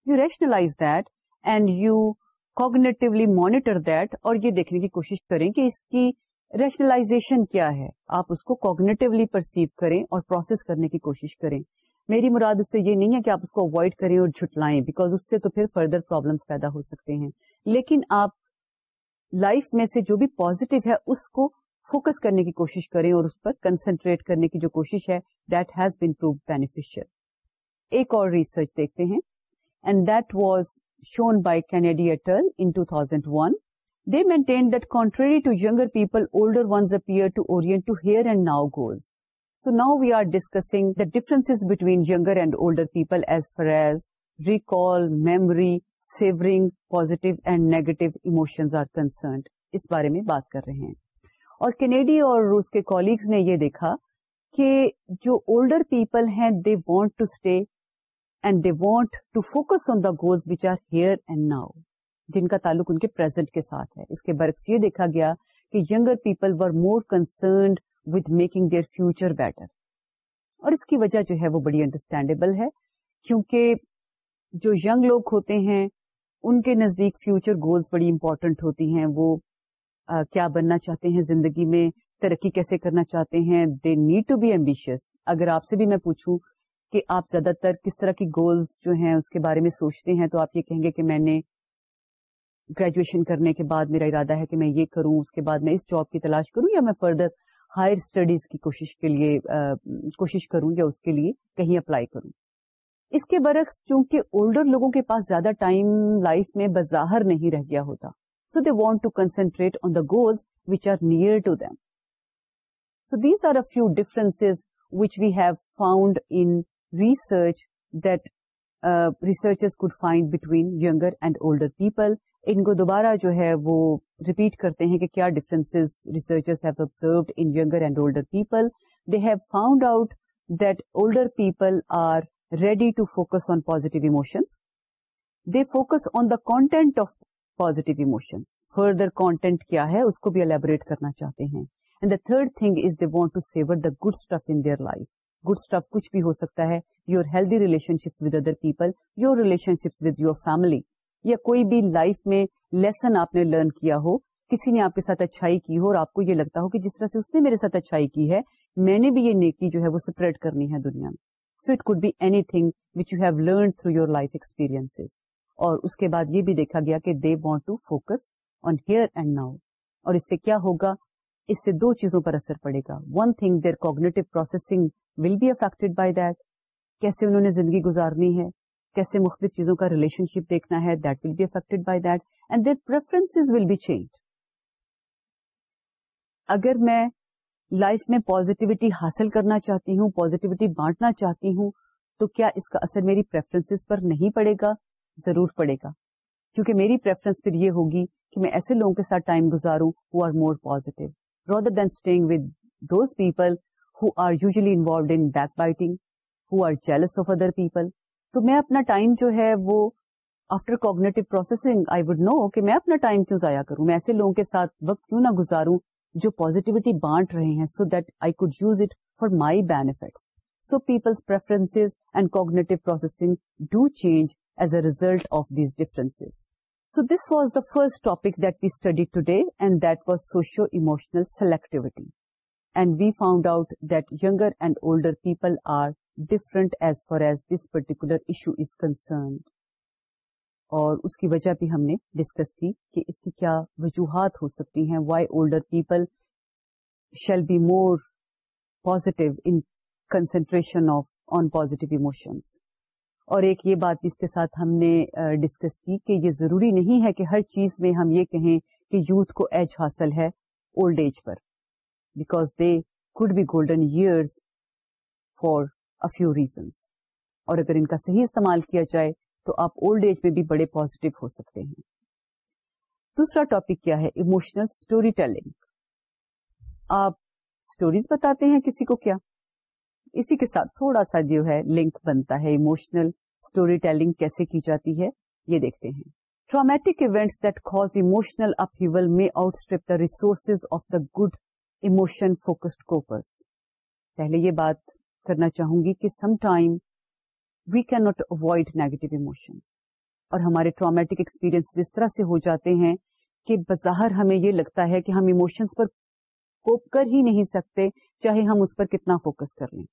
You rationalise that and you cognitively monitor that اور یہ دیکھنے کی کوشش کریں کہ اس کی ریشنلائزیشن کیا ہے۔ آپ اس کو کوگنیٹولی پرسیو کریں اور پروسیس کرنے کی کوشش کریں۔ میری مراد اس سے یہ نہیں ہے کہ آپ اس کو اوائڈ کریں اور جھٹلائیں بیکاز اس سے تو پھر فردر پرابلمس پیدا ہو سکتے ہیں۔ لیکن آپ لائف میں سے جو بھی پازیٹو ہے، اس کو فوکس کرنے کی کوشش کریں اور اس پر کنسنٹریٹ کرنے کی جو کوشش ہے that has been prove beneficial ایک اور ریسرچ دیکھتے ہیں and that was shown by Kennedy et al in two thousand one they maintain that country to یگر people older ones appear to Orient to hair and now goals so now we are discussing the difference between یگر and older people as far as recall memory savouring positive and negative emotions are concerned, اس بارے میں بات کر رہے ہیں۔ اور Kennedy اور روس کے کولیگز نے یہ دیکھا کہ جو اولڈر پیپل ہیں they want to stay and they want to focus on the goals which are here and now جن کا تعلق ان کے پرزینٹ کے ساتھ ہے۔ اس کے برعکس یہ دیکھا گیا کہ یگر people were more concerned with making their future better اور اس کی وجہ جو ہے وہ بڑی انڈرسٹینڈیبل ہے، کیونکہ جو یگ لوگ ہوتے ہیں ان کے نزدیک فیوچر گولز بڑی امپورٹنٹ ہوتی ہیں، وہ کیا بننا چاہتے ہیں زندگی میں، ترقی کیسے کرنا چاہتے ہیں؟ They need to be ambitious اگر آپ سے بھی میں پوچھوں کہ آپ زیادہ تر کس طرح کی گولس جو ہیں اس کے بارے میں سوچتے ہیں، تو آپ یہ کہیں گے کہ میں نے گریجویشن کرنے کے بعد میرا ارادہ ہے کہ میں یہ کروں، اس کے بعد میں اس جاب کی تلاش کروں، یا میں فردر ہائر اسٹڈیز کی کوشش کے لیے کوشش کروں یا اس کے لیے کہیں اپلائی کروں۔ اس کے برعکس چونکہ اولڈر لوگوں کے پاس زیادہ ٹائم لائف میں بظاہر نہیں رہ گیا ہوتا so they want to concentrate on the goals which are near to them so these are a few difference which we have found in research that researchers could find between یگر and older people ان کو دوبارہ جو ہے وہ repeat کرتے ہیں کہ کیا difference researchers have observed in یگر and older people they have found out that older people are ready to focus on positive emotions they focus on the content of positive emotions further content کیا ہے اس کو بھی elaborate کرنا چاہتے ہیں۔ And the third thing is they want to savour the good stuff in their life. Good stuff کچھ بھی ہو سکتا ہے۔ Your healthy relationships with other people, your relationships with your family. یا کوئی بھی لائف میں لیسن آپ نے لرن کیا ہو، کسی نے آپ کے ساتھ اچھائی کی ہو اور آپ کو یہ لگتا ہو کہ جس طرح سے اس نے میرے ساتھ اچھائی کی ہے، میں نے بھی یہ نیکی جو ہے وہ سپریڈ کرنی ہے دنیا میں۔ So it could be anything which you have learn through your life experience اور اس کے بعد یہ بھی دیکھا گیا کہ they want to focus on here and now اور اس سے کیا ہوگا؟ اس سے دو چیزوں پر اثر پڑے گا. One thing their cognitive processing will be affected by that کیسے انہوں نے زندگی گزارنی ہے؟ کیسے مختلف چیزوں کا ریلیشن شپ دیکھنا ہے؟ That will be affected by that and their preference will be change اگر میں لائف میں پازیٹیوٹی حاصل کرنا چاہتی ہوں پازیٹیوٹی بانٹنا چاہتی ہوں تو کیا اس کا اثر میری پریفرنس پر نہیں پڑے گا؟ ضرور پڑے گا۔ کیونکہ میری پریفرنس پھر یہ ہوگی کہ میں ایسے لوگوں کے ساتھ time گزاروں who are more positive rather than staying with those people who are usually involved in backbiting, who are jealous of other people. تو میں اپنا ٹائم جو ہے وہ after cognitive processing I would know کہ میں اپنا ٹائم کیوں ضائع کروں؟ میں ایسے لوگوں کے ساتھ وقت کیوں نہ گزاروں جو پوزیٹیوٹی بانٹ رہے ہیں so that I could use it for my benefits so people's preference and cognitive processing do change as a result of these difference so this was the first topic that we study today and that was socio emotional selectivity and we found out that یگر and older people are different as far as this particular issue is concerned اور اس کی وجہ بھی ہم نے discuss کی کہ اس کی کیا وجوہات ہو سکتی ہیں why older people shall be more positive in concentration of on positive emotions اور ایک یہ بات اس کے ساتھ ہم نے ڈسکس کی کہ یہ ضروری نہیں ہے کہ ہر چیز میں ہم یہ کہیں کہ یوتھ کو ایج حاصل ہے old age per because they could be golden years for a few reasons اور اگر ان کا صحیح استعمال کیا جائے تو آپ اولڈ ایج میں بھی بڑے پازیٹو ہو سکتے ہیں۔ دوسرا ٹاپک کیا ہے؟ ایموشنل اسٹوری ٹیلنگ آپ اسٹوریز بتاتے ہیں کسی کو کیا؟ اسی کے ساتھ تھوڑا سا جو ہے لنک بنتا ہے۔ ایموشنل اسٹوری ٹیلنگ کیسے کی جاتی ہے؟ یہ دیکھتے ہیں۔ Traumatic events that cause emotional upheaval may outstrip the resources of the good emotion focused copers پہلے یہ بات کرنا چاہوں گی کہ some time we can not avoid negative emotions اور ہمارے ٹرامیٹک ایکسپیرئنس اس طرح سے ہو جاتے ہیں کہ بظاہر ہمیں یہ لگتا ہے کہ ہم ایموشنس پر کوپ کر ہی نہیں سکتے چاہے ہم اس پر کتنا فوکس کر لیں۔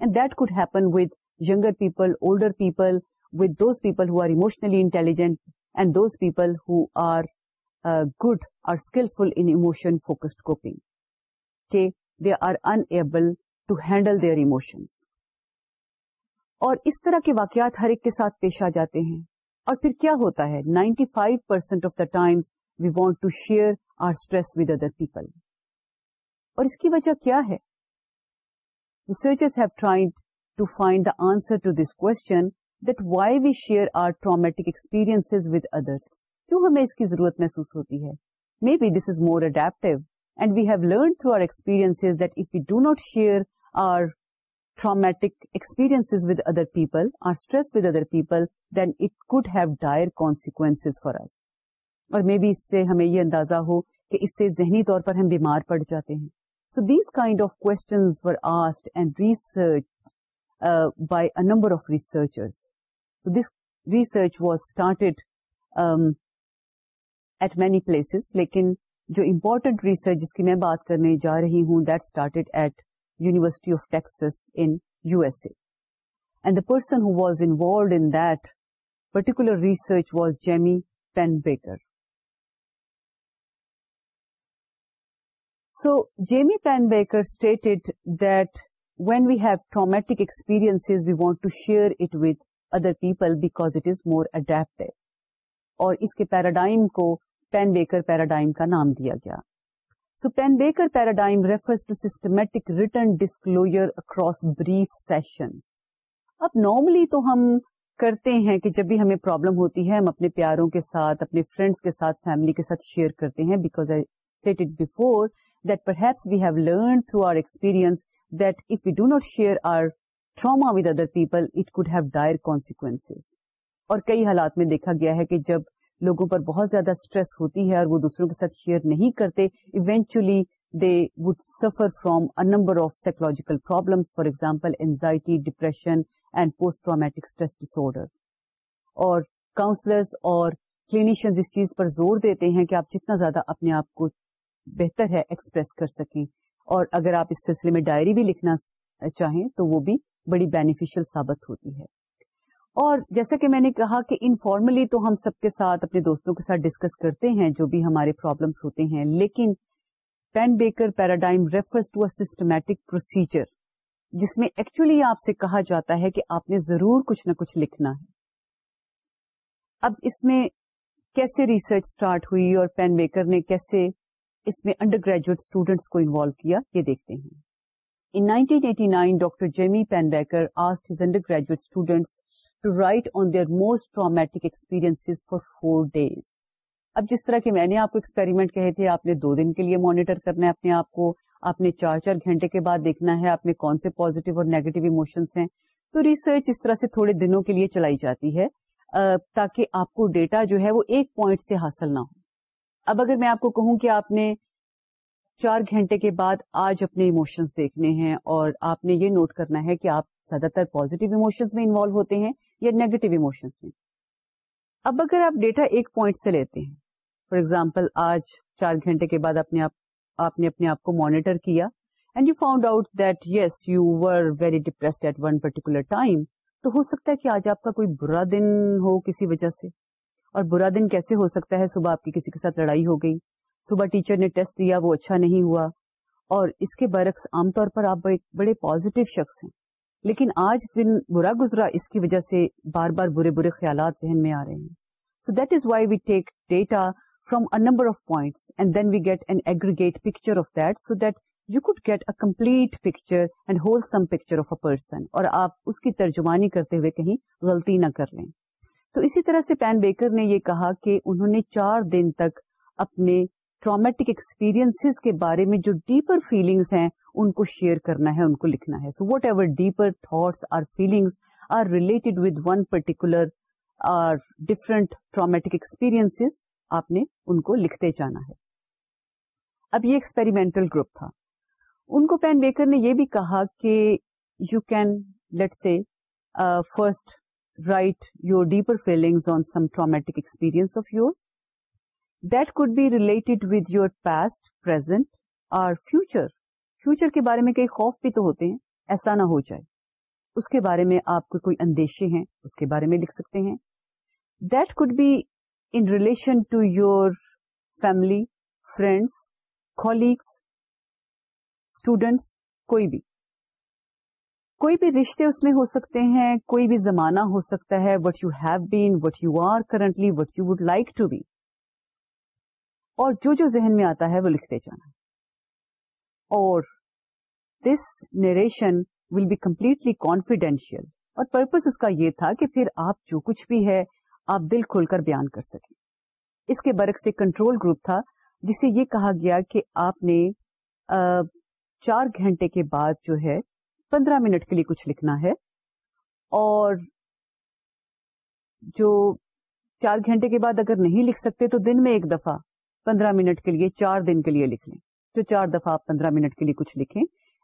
And that could happen with یگر people older people with those people who are emotionally intelligent and those people who are good or skilful in emotion focused coping کہ they are unable to handle their emotions اور اس طرح کے واقعات ہر ایک کے ساتھ پیش آ جاتے ہیں۔ اور پھر کیا ہوتا ہے؟ Ninety five percent of the times we want to share our stress with other people. اور اس کی وجہ کیا ہے؟ Researchers have tried to find the answer to this question that why we share our traumatic experiences with others. کیوں ہمیں اس کی ضرورت محسوس ہوتی ہے؟ May be this is more adaptive and we have learn through our experience that if you do not share our traumatic experiences with other people, our stress with other people, then it could have dire consequences for us. اور may be اس سے ہمیں یہ اندازہ ہو کہ اس سے ذہنی طور پر ہم بیمار پڑ جاتے ہیں So these kind of questions were asked and researched uh, by a number of researchers. So this research was started um, at many places, lekin jo important research jiski main baat karne ja rahi hoon, that started at University of Texas in USA. And the person who was involved in that particular research was Jamie Pennebaker. So Jamie Pennebaker stated that when we have traumatic experiences, we want to share it with other people because it is more adaptive اور اس کے paradigm کو pain baker paradigm کا نام دیا گیا so Pennebaker paradigm refers to systematic written disclosure across brief sessions اب normally تو ہم کرتے ہیں کہ جب بھی ہمیں پرابلم ہوتی ہے، ہم اپنے پیاروں کے ساتھ، اپنے فرینڈس کے ساتھ فیملی کے ساتھ شیئر کرتے ہیں because I stated before that perhaps we have learn through our experience that if we do not share our trauma with other people it could have dire consequence اور کئی حالات میں دیکھا گیا ہے کہ جب لوگوں پر بہت زیادہ اسٹریس ہوتی ہے اور وہ دوسروں کے ساتھ شیئر نہیں کرتے. Eventually they would suffer from a number of psychological problems for example anxiety depression and post traumatic stress disorder اور کاؤنسلرز اور کلینیشینز اس چیز پر زور دیتے ہیں کہ آپ جتنا زیادہ اپنے آپ کو بہتر ہے ایکسپریس کر سکیں. اور اگر آپ اس سلسلے میں ڈائری بھی لکھنا چاہیں تو وہ بھی بڑی بینیفیشل ثابت ہوتی ہے. اور جیسا کہ میں نے کہا کہ انفارملی تو ہم سب کے ساتھ اپنے دوستوں کے ساتھ ڈسکس کرتے ہیں جو بھی ہمارے پرابلمس ہوتے ہیں لیکن Pennebaker paradigm refers to a systematic procedure جس میں ایکچولی آپ سے کہا جاتا ہے کہ آپ نے ضرور کچھ نہ کچھ لکھنا ہے اب اس میں کیسے ریسرچ اسٹارٹ ہوئی اور پین بیکر نے کیسے اس میں انڈر گریجویٹ اسٹوڈینٹس کو انوالو کیا یہ دیکھتے ہیں In 1989, Dr. Jamie Penbecker asked his undergraduate students to write on their most traumatic experiences for four days. اب جس طرح کے میں نے آپ کو ایکسپیریمنٹ کہے تھے، آپ نے دو دن کے لیے مانیٹر کرنا ہے اپنے آپ کو، آپ نے چار چار گھنٹے کے بعد دیکھنا ہے آپ میں کون سے پازیٹیو اور نیگیٹو ایموشنس ہیں تو ریسرچ اس طرح سے تھوڑے دنوں کے لیے چلائی جاتی ہے تاکہ آپ کو ڈیٹا جو ہے وہ ایک پوائنٹ سے حاصل نہ ہو اب اگر میں آپ کو کہوں کہ آپ نے چار گھنٹے کے بعد آج اپنے ایموشنس دیکھنے ہیں اور آپ نے یہ نوٹ کرنا ہے کہ آپ زیادہ تر پازیٹیو ایموشنس میں انوالو ہوتے ہیں یا نیگیٹو ایموشنس میں۔ اب اگر آپ ڈیٹا ایک پوائنٹ سے لیتے ہیں فار ایگزامپل آج چار گھنٹے کے بعد اپنے آپ آپ نے اپنے آپ کو مانیٹر کیا and you found out that yes you were very depressed at one particular time تو ہو سکتا ہے کہ آج آپ کا کوئی برا دن ہو کسی وجہ سے۔ اور برا دن کیسے ہو سکتا ہے؟ صبح آپ کی کسی کے ساتھ لڑائی ہو گئی۔ صبح ٹیچر نے ٹیسٹ دیا، وہ اچھا نہیں ہوا۔ اور اس کے برعکس عام طور پر آپ بڑے پازیٹو شخص ہیں۔ لیکن آج دن برا گزرا اس کی وجہ سے بار بار برے برے خیالات ذہن میں آ رہے ہیں۔ So that is why we take data from a number of points and then we get an aggregate picture of that so that you could get a complete picture and wholesome picture of a person اور آپ اس کی ترجمانی کرتے ہوئے کہیں غلطی نہ کر لیں۔ تو اسی طرح سے پین بیکر نے یہ کہا کہ انہوں نے چار دن تک اپنے ٹرامیٹک ایکسپیرئنس کے بارے میں جو ڈیپر فیلنگس ہیں، ان کو شیئر کرنا ہے، ان کو لکھنا ہے۔ So whatever deeper thoughts or feelings are related with one particular or different traumatic experience آپ نے ان کو لکھتے جانا ہے۔ اب یہ ایکسپیریمنٹل گروپ تھا۔ ان کو پین بیکر نے یہ بھی کہا کہ you can let say first write your deeper feelings on some traumatic experience of yours that could be related with your past present اور فیوچر فیوچر کے بارے میں کئی خوف بھی تو ہوتے ہیں، ایسا نہ ہو جائے۔ اس کے بارے میں آپ کو کوئی اندیشے ہیں، اس کے بارے میں لکھ سکتے ہیں۔ That could be in relation to your family friends colleagues students کوئی بھی۔ کوئی بھی رشتے اس میں ہو سکتے ہیں، کوئی بھی زمانہ ہو سکتا ہے what you have been what you are currently what you would like to be اور جو جو ذہن میں آتا ہے وہ لکھتے جانا۔ اور this narration will be completely confidential اور پرپز اس کا یہ تھا کہ پھر آپ جو کچھ بھی ہے، آپ دل کھول کر بیان کر سکیں۔ اس کے برق سے کنٹرول گروپ تھا، جسے یہ کہا گیا کہ آپ نے چار گھنٹے کے بعد جو ہے، پندرہ منٹ کے لیے کچھ لکھنا ہے۔ اور جو چار گھنٹے کے بعد اگر نہیں لکھ سکتے تو دن میں ایک دفعہ پندرہ منٹ کے لیے چار دن کے لیے لکھ لیں۔ تو چار دفعہ آپ پندرہ منٹ کے لیے کچھ لکھیں۔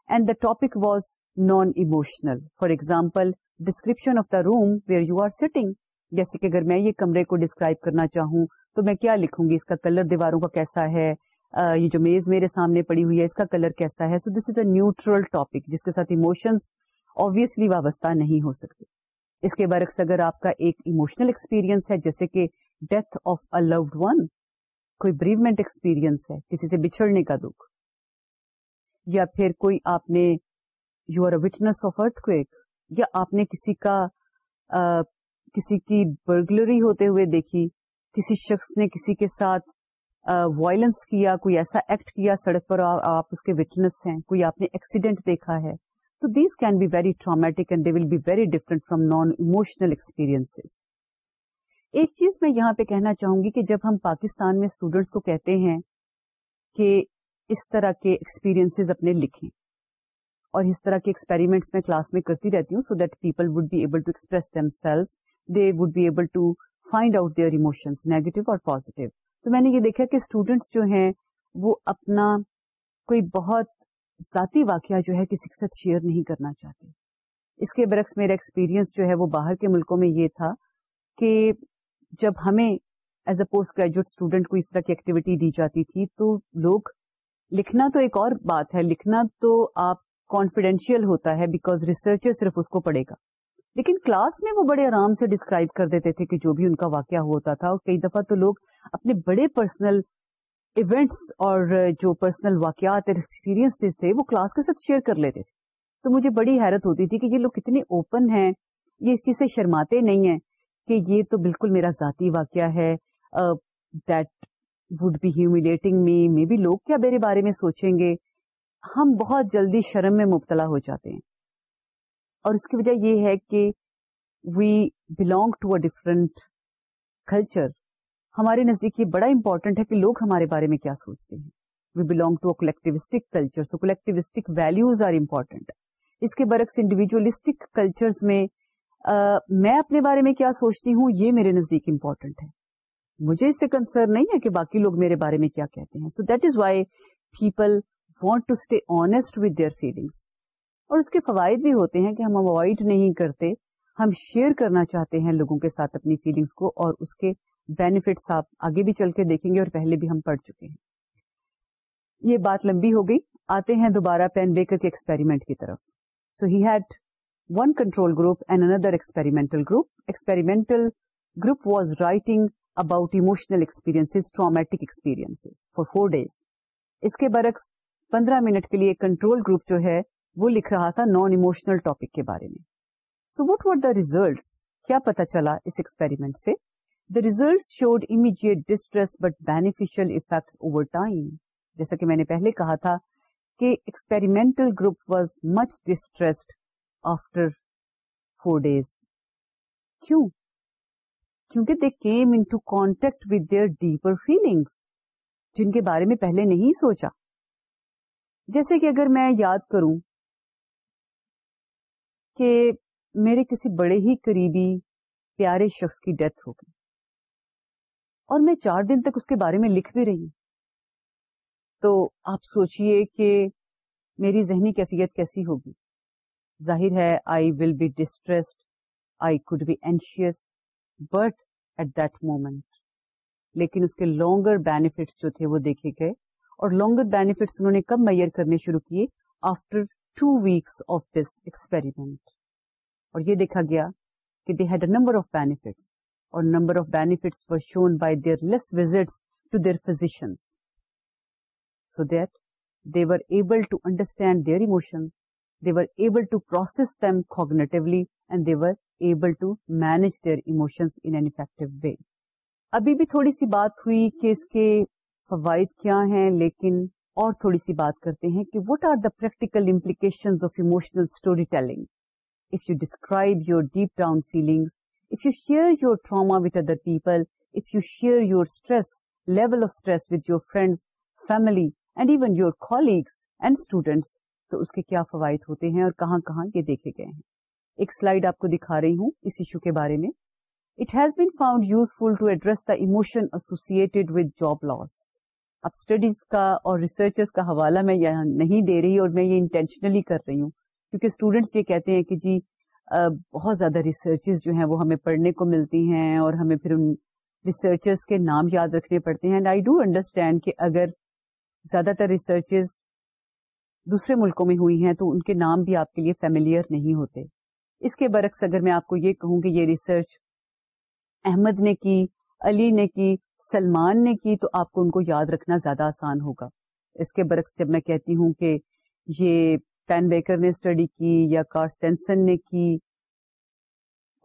And the topic was non emotional for example description of the room where you are sitting جیسے کہ اگر میں یہ کمرے کو ڈسکرائب کرنا چاہوں، تو میں کیا لکھوں گی؟ اس کا کلر دیواروں کا کیسا ہے؟ یہ جو میز میرے سامنے پڑی ہوئی ہے، اس کا کلر کیسا ہے؟ So this is a neutral topic جس کے ساتھ ایموشنس آبیسلی وابستہ نہیں ہو سکتے۔ اس کے برعکس اگر آپ کا ایک ایموشنل ایکسپیرئنس ہے، جیسے کہ death of a loved one کوئی بریومنٹ ایکسپیرئنس ہے، کسی سے بچھڑنے کا دکھ۔ یا پھر کوئی آپ نے you are a witness of earthquake یا آپ نے کسی کا کسی کی برگلری ہوتے ہوئے دیکھی، کسی شخص نے کسی کے ساتھ وائلنس کیا، کوئی ایسا ایکٹ کیا سڑک پر آپ اس کے وٹنس ہیں، کوئی آپ نے ایکسیڈنٹ دیکھا ہے۔ تو these can be very traumatic and they will be very different from non emotional experience ایک چیز میں یہاں پہ کہنا چاہوں گی کہ جب ہم پاکستان میں اسٹوڈینٹس کو کہتے ہیں کہ اس طرح کے ایکسپیرئنس اپنے لکھیں اور اس طرح کے ایکسپیریمنٹس میں کلاس میں کرتی رہتی ہوں so that people would be able to express themselves they would be able to find out their emotions negative اور پازیٹو تو میں نے یہ دیکھا کہ اسٹوڈینٹس جو ہیں وہ اپنا کوئی بہت ذاتی واقعہ جو ہے کسی کے ساتھ شیئر نہیں کرنا چاہتے۔ اس کے برعکس میرا ایکسپیرینس جو ہے وہ باہر کے ملکوں میں یہ تھا کہ جب ہمیں as a post graduate student کو اس طرح کی ایکٹیویٹی دی جاتی تھی تو لوگ، لکھنا تو ایک اور بات ہے، لکھنا تو آپ کانفیڈینشیل ہوتا ہے بیکاز ریسرچر صرف اس کو پڑھے گا۔ لیکن کلاس میں وہ بڑے آرام سے ڈسکرائب کر دیتے تھے کہ جو بھی ان کا واقعہ ہوتا تھا۔ اور کئی دفعہ تو لوگ اپنے بڑے پرسنل ایونٹس اور جو پرسنل واقعات اور ایکسپیرینس تھے وہ کلاس کے ساتھ شیئر کر لیتے تھے۔ تو مجھے بڑی حیرت ہوتی تھی کہ یہ لوگ کتنے اوپن ہیں، یہ اس چیز سے شرماتے نہیں ہیں۔ کہ یہ تو بالکل میرا ذاتی واقعہ ہے that would be humiliating me maybe لوگ کیا میرے بارے میں سوچیں گے؟ ہم بہت جلدی شرم میں مبتلا ہو جاتے ہیں۔ اور اس کی وجہ یہ ہے کہ we belong to a different culture ہمارے نزدیک یہ بڑا امپورٹنٹ ہے کہ لوگ ہمارے بارے میں کیا سوچتے ہیں۔ We belong to a collectivistic culture so collectivistic values are important اس کے برعکس انڈیویجلسٹک کلچر میں میں اپنے بارے میں کیا سوچتی ہوں؟ یہ میرے نزدیک امپورٹنٹ ہے۔ مجھے اس سے کنسرن نہیں ہے کہ باقی لوگ میرے بارے میں کیا کہتے ہیں۔ So that is why people want to stay honest with their feelings اور اس کے فوائد بھی ہوتے ہیں کہ ہم اوائڈ نہیں کرتے۔ ہم شیئر کرنا چاہتے ہیں لوگوں کے ساتھ اپنی فیلنگس کو اور اس کے بینیفٹس آپ آگے بھی چل کے دیکھیں گے اور پہلے بھی ہم پڑھ چکے ہیں۔ یہ بات لمبی ہو گئی۔ آتے ہیں دوبارہ پین بیکر کے ایکسپیریمنٹ کی طرف۔ So he had one control group and another experimental group experimental group was writing about emotional experience traumatic experience for four days اس کے برعکس پندرہ منٹ کے لیے کنٹرول گروپ جو ہے وہ لکھ رہا تھا نان ایموشنل ٹاپک کے بارے میں so what what the results کیا پتا چلا اس ایکسپیریمنٹ سے the result showed immediate distress but beneficial effects over time جیسا کہ میں نے پہلے کہا تھا کہ experimental group was much distressed after four days کیوں؟ کیونکہ they came into contact with their deeper feelings جن کے بارے میں پہلے نہیں سوچا۔ جیسے کہ اگر میں یاد کروں کہ میرے کسی بڑے ہی قریبی، پیارے شخص کی ڈیتھ ہو گئی۔ اور میں چار دن تک اس کے بارے میں لکھ بھی رہی ہوں۔ تو آپ سوچئے کہ میری ذہنی کیفیت کیسی ہوگی۔ ظاہر ہے I will be distressed I could be anxious but at that moment لیکن اس کے لانگر بینیفٹس جو تھے وہ دیکھے گئے۔ اور لانگر بینیفٹس انہوں نے کب میئر کرنے شروع کیے؟ After two weeks of this experiment اور یہ دیکھا گیا کہ they had a number of benefits اور number of benefits for shown by their less visits to their physicians so that they were able to understand their emotions they were able to process them cognitively and they were able to manage their emotions in an effective way. ابھی بھی تھوڑی سی بات ہوئی کہ اس کے فوائد کیا ہیں، لیکن اور تھوڑی سی بات کرتے ہیں کہ what are the practical implication of emotional storytelling if you describe your deep down feelings if you share your trauma with other people if you share your stress level of stress with your friends family and even your colleagues and students تو اس کے کیا فوائد ہوتے ہیں اور کہاں کہاں یہ دیکھے گئے ہیں۔ ایک سلائڈ آپ کو دکھا رہی ہوں اس ایشو کے بارے میں۔ It has been found useful to address the emotion associated with job loss اب اسٹڈیز کا اور ریسرچز کا حوالہ میں یہاں نہیں دے رہی اور میں یہ انٹینشنلی کر رہی ہوں۔ کیونکہ اسٹوڈینٹس یہ کہتے ہیں کہ جی بہت زیادہ ریسرچز جو ہیں وہ ہمیں پڑھنے کو ملتی ہیں اور ہمیں پھر ان ریسرچرز کے نام یاد رکھنے پڑتے ہیں۔ اینڈ آئی ڈو انڈرسٹینڈ کہ اگر زیادہ تر ریسرچز دوسرے ملکوں میں ہوئی ہیں تو ان کے نام بھی آپ کے لیے فیملیئر نہیں ہوتے۔ اس کے برعکس اگر میں آپ کو یہ کہوں کہ یہ ریسرچ احمد نے کی، علی نے کی، سلمان نے کی، تو آپ کو ان کو یاد رکھنا زیادہ آسان ہوگا۔ اس کے برعکس جب میں کہتی ہوں کہ یہ پین بیکر نے اسٹڈی کی یا کارسٹینسن نے کی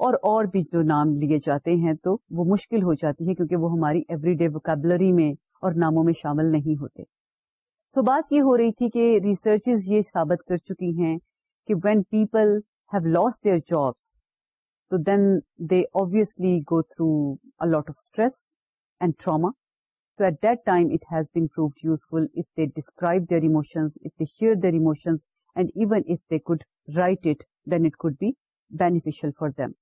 اور اور بھی جو نام لیے جاتے ہیں تو وہ مشکل ہو جاتی ہے کیونکہ وہ ہماری ایوری ڈے وکیبلری میں اور ناموں میں شامل نہیں ہوتے۔ سو بات یہ ہو رہی تھی کہ ریسرچز یہ ثابت کر چکی ہیں کہ when people have lost their jobs تو then they obviously go through a lot of stress and trauma So at that time, it has been proved useful if they describe their emotions, if they share their emotions, and even if they could write it, then it could be beneficial for them.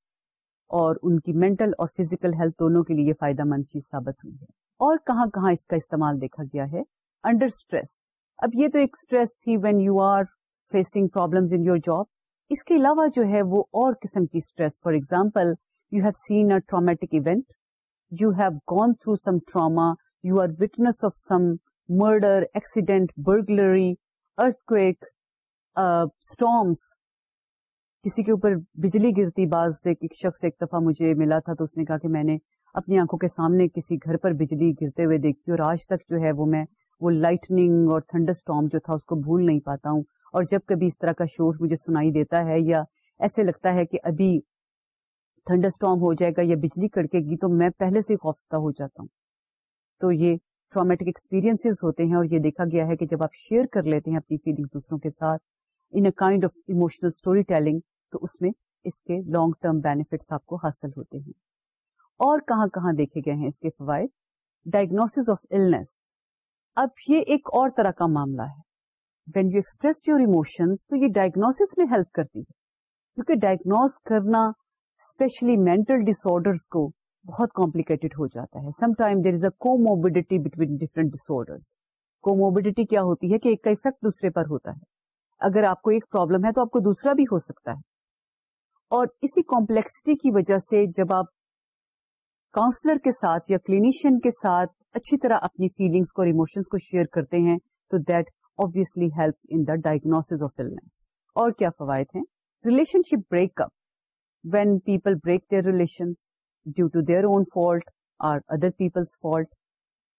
اور ان کی mental اور physical health دونوں کے لیے فائدہ مند چیز ثابت ہوئی ہے۔ اور کہاں کہاں اس کا استعمال دیکھا گیا ہے؟ انڈر اسٹریس اب یہ تو ایک اسٹریس تھی when you are facing problem in your job اس کے علاوہ جو ہے وہ اور قسم کی stress for example you have seen a traumatic event you have gone through some trauma you are witness of some murder accident burglary earthquake storms کسی کے اوپر بجلی گرتی. باز ایک شخص ایک دفعہ مجھے ملا تھا تو اس نے کہا کہ میں نے اپنی آنکھوں کے سامنے کسی گھر پر بجلی گرتے ہوئے دیکھی اور آج تک جو ہے وہ میں وہ لائٹنگ اور تھنڈر اسٹارم جو تھا اس کو بھول نہیں پاتا ہوں۔ اور جب کبھی اس طرح کا شور مجھے سنائی دیتا ہے یا ایسے لگتا ہے کہ ابھی تھنڈر اسٹارم ہو جائے گا یا بجلی کڑکے گی تو میں پہلے سے خوفزدہ ہو جاتا ہوں۔ تو یہ ٹرامیٹک ایکسپیرینس ہوتے ہیں اور یہ دیکھا گیا ہے کہ جب آپ شیئر کر لیتے ہیں اپنی فیلنگ دوسروں کے ساتھ in a kind of emotional storytelling تو اس میں اس کے لانگ ٹرم بینیفٹس آپ کو حاصل ہوتے ہیں۔ اور کہاں کہاں دیکھے گئے ہیں اس کے فوائد؟ ڈائگنوس آف النس اب یہ ایک اور طرح کا معاملہ ہے۔ When you express your emotions تو یہ ڈائگنوس میں ہیلپ کرتی ہے۔ کیونکہ ڈائگنوز کرنا اسپیشلی مینٹل ڈس آرڈر کو بہت کمپلیکیٹڈ ہو جاتا ہے۔ Some time there is a comorbidity between different disorder comorbidity کیا ہوتی ہے کہ ایک کا افیکٹ دوسرے پر ہوتا ہے۔ اگر آپ کو ایک پرابلم ہے تو آپ کو دوسرا بھی ہو سکتا ہے۔ اور اسی کمپلیکسٹی کی وجہ سے جب آپ کاؤنسلر کے ساتھ یا کلینیشین کے ساتھ اچھی طرح اپنی فیلنگس کو اور ایموشنس کو شیئر کرتے ہیں، تو that obviously helps in the diagnosis of illness اور کیا فوائد ہیں؟ Relationship break up when people break their relations due to their own fault or other peoples fault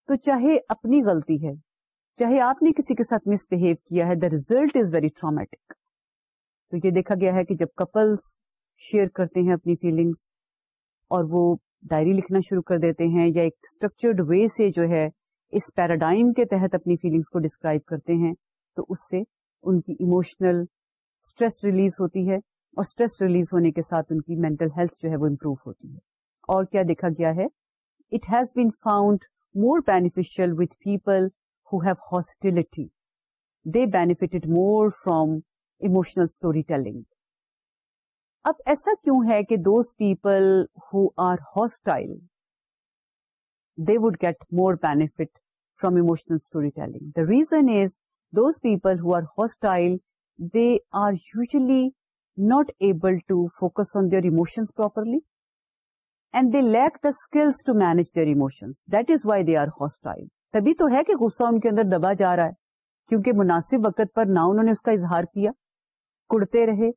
تو چاہے اپنی غلطی ہے، چاہے آپ نے کسی کے ساتھ مس بہیو کیا ہے the result is very traumatic تو یہ دیکھا گیا ہے کہ جب کپلس شیئر کرتے ہیں اپنی فیلنگس اور وہ ڈائری لکھنا شروع کر دیتے ہیں یا ایک اسٹرکچرڈ وے سے جو ہے اس پیراڈائم کے تحت اپنی فیلنگس کو ڈسکرائب کرتے ہیں، تو اس سے ان کی ایموشنل اسٹریس ریلیز ہوتی ہے اور اسٹریس ریلیز ہونے کے ساتھ ان کی مینٹل ہیلتھ جو ہے وہ امپروو ہوتی ہے۔ اور کیا دیکھا گیا ہے؟ It has been found more beneficial with people who have hostility they benefited more from emotional storytelling اب ایسا کیوں ہے کہ those people who are hostile they would get more benefit from emotional storytelling the reason is those people who are hostile they are usually not able to focus on their emotions properly and they lack the skills to manage their emotions that is why they are hostile تبھی تو ہے کہ غصہ ان کے اندر دبا جا رہا ہے، کیونکہ مناسب وقت پر نہ انہوں نے اس کا اظہار کیا۔ کڑتے رہے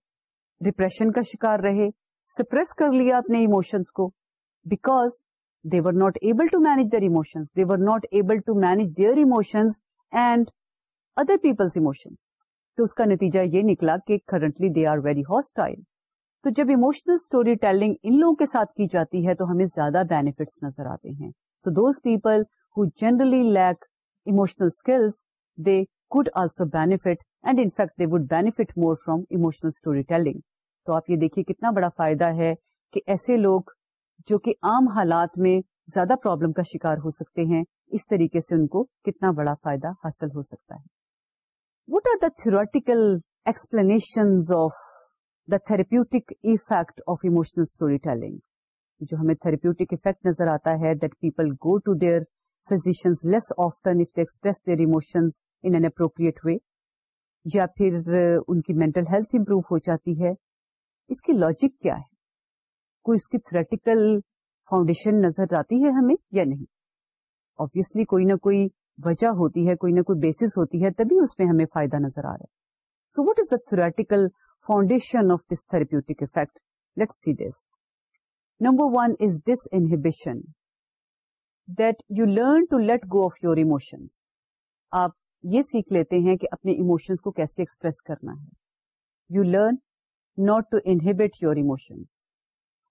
ڈپریشن کا شکار رہے سپریس کر لیا اپنے ایموشنس کو because they were not able to manage their emotions they were not able to manage their emotions and other peoples emotions تو اس کا نتیجہ یہ نکلا کہ currently they are very hostile تو جب ایموشنل اسٹوری ٹیلنگ ان لوگوں کے ساتھ کی جاتی ہے تو ہمیں زیادہ بینیفٹس نظر آتے ہیں۔ So those people who generally lack emotional skills they could also benefit and in fact they would benefit more from emotional storytelling تو آپ یہ دیکھیے کتنا بڑا فائدہ ہے کہ ایسے لوگ جو کہ عام حالات میں زیادہ پرابلم کا شکار ہو سکتے ہیں، اس طریقے سے ان کو کتنا بڑا فائدہ حاصل ہو سکتا ہے۔ What are the theoretical explanation of the therapeutic effect of emotional storytelling جو ہمیں تھراپیوٹک افیکٹ نظر آتا ہے that people go to their physicians less often if they express their emotions in an appropriate way یا پھر ان کی mental health improve ہو جاتی ہے، اس کی لاجک کیا ہے؟ کوئی اس کی تھریٹیکل فاؤنڈیشن نظر آتی ہے ہمیں یا نہیں؟ آبیسلی کوئی نہ کوئی وجہ ہوتی ہے، کوئی نہ کوئی بیسس ہوتی ہے، تبھی اس میں ہمیں فائدہ نظر آ رہا ہے۔ So what is the theoretical foundation of this therapeutic effect let see this number one is disinhibition that you learn to let go of your emotions آپ یہ سیکھ لیتے ہیں کہ اپنے ایموشنس کو کیسے ایکسپریس کرنا ہے۔ You learn not to inhibit your emotions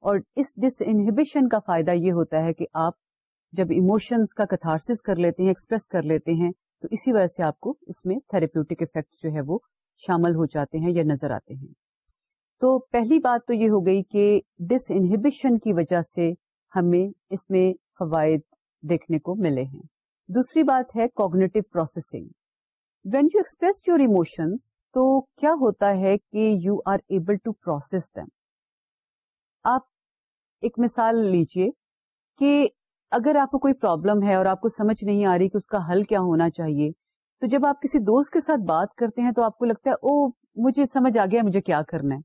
اور اس ڈس انہیبیشن کا فائدہ یہ ہوتا ہے کہ آپ جب ایموشنس کا کتھارس کر لیتے ہیں ایکسپریس کر لیتے ہیں، تو اسی وجہ سے آپ کو اس میں تھراپیوٹک افیکٹ جو ہے وہ شامل ہو جاتے ہیں یا نظر آتے ہیں۔ تو پہلی بات تو یہ ہو گئی کہ ڈس انہیبیشن کی وجہ سے ہمیں اس میں فوائد دیکھنے کو ملے ہیں۔ دوسری بات ہے cognitive processing when you express your emotions تو کیا ہوتا ہے کہ you are able to process them آپ ایک مثال لیجیے کہ اگر آپ کو کوئی پرابلم ہے اور آپ کو سمجھ نہیں آ رہی کہ اس کا حل کیا ہونا چاہیے، تو جب آپ کسی دوست کے ساتھ بات کرتے ہیں تو آپ کو لگتا ہے او مجھے سمجھ آ گیا، مجھے کیا کرنا ہے؟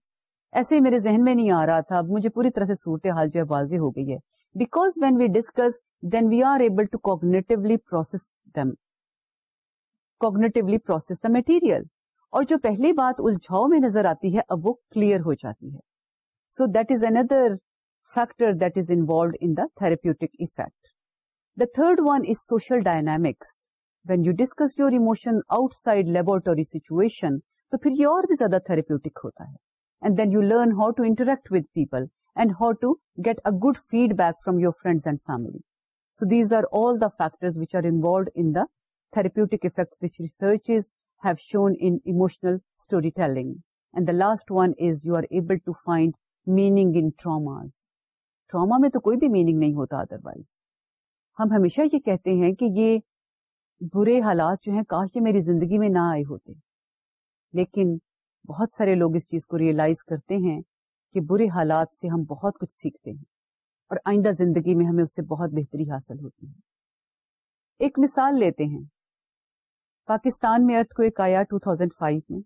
ایسے ہی میرے ذہن میں نہیں آ رہا تھا، اب مجھے پوری طرح سے صورت حال جو ہے واضح ہو گئی ہے۔ Because when we discuss then we are able to cognitively process them cognitively process the material اور جو پہلی بات الجھاؤ میں نظر آتی ہے، اب وہ کلیئر ہو جاتی ہے. So that is another factor that is involved in the therapeutic effect the third one is social dynamics when you discuss your emotion outside laboratory situation تو پھر یہ اور بھی زیادہ تھراپیوٹک ہوتا ہے. And then you learn how to interact with people and how to get a good feedback from your friends and family so these are all the factor which are involved in the therapeutic effects which researches have shown in emotional storytelling. And the last one is you are able to find meaning in traumas. Trauma میں تو کوئی بھی meaning نہیں ہوتا otherwise ہم ہمیشہ یہ کہتے ہیں کہ یہ برے حالات جو ہیں، کاش یہ میری زندگی میں نہ آئے ہوتے لیکن بہت سارے لوگ اس چیز کو ریئلائز کرتے ہیں کہ برے حالات سے ہم بہت کچھ سیکھتے ہیں اور آئندہ زندگی میں ہمیں اس سے بہت بہتری حاصل ہوتی ہے۔ ایک مثال لیتے ہیں۔ پاکستان میں ارتھ کو ایک آیا 2005 میں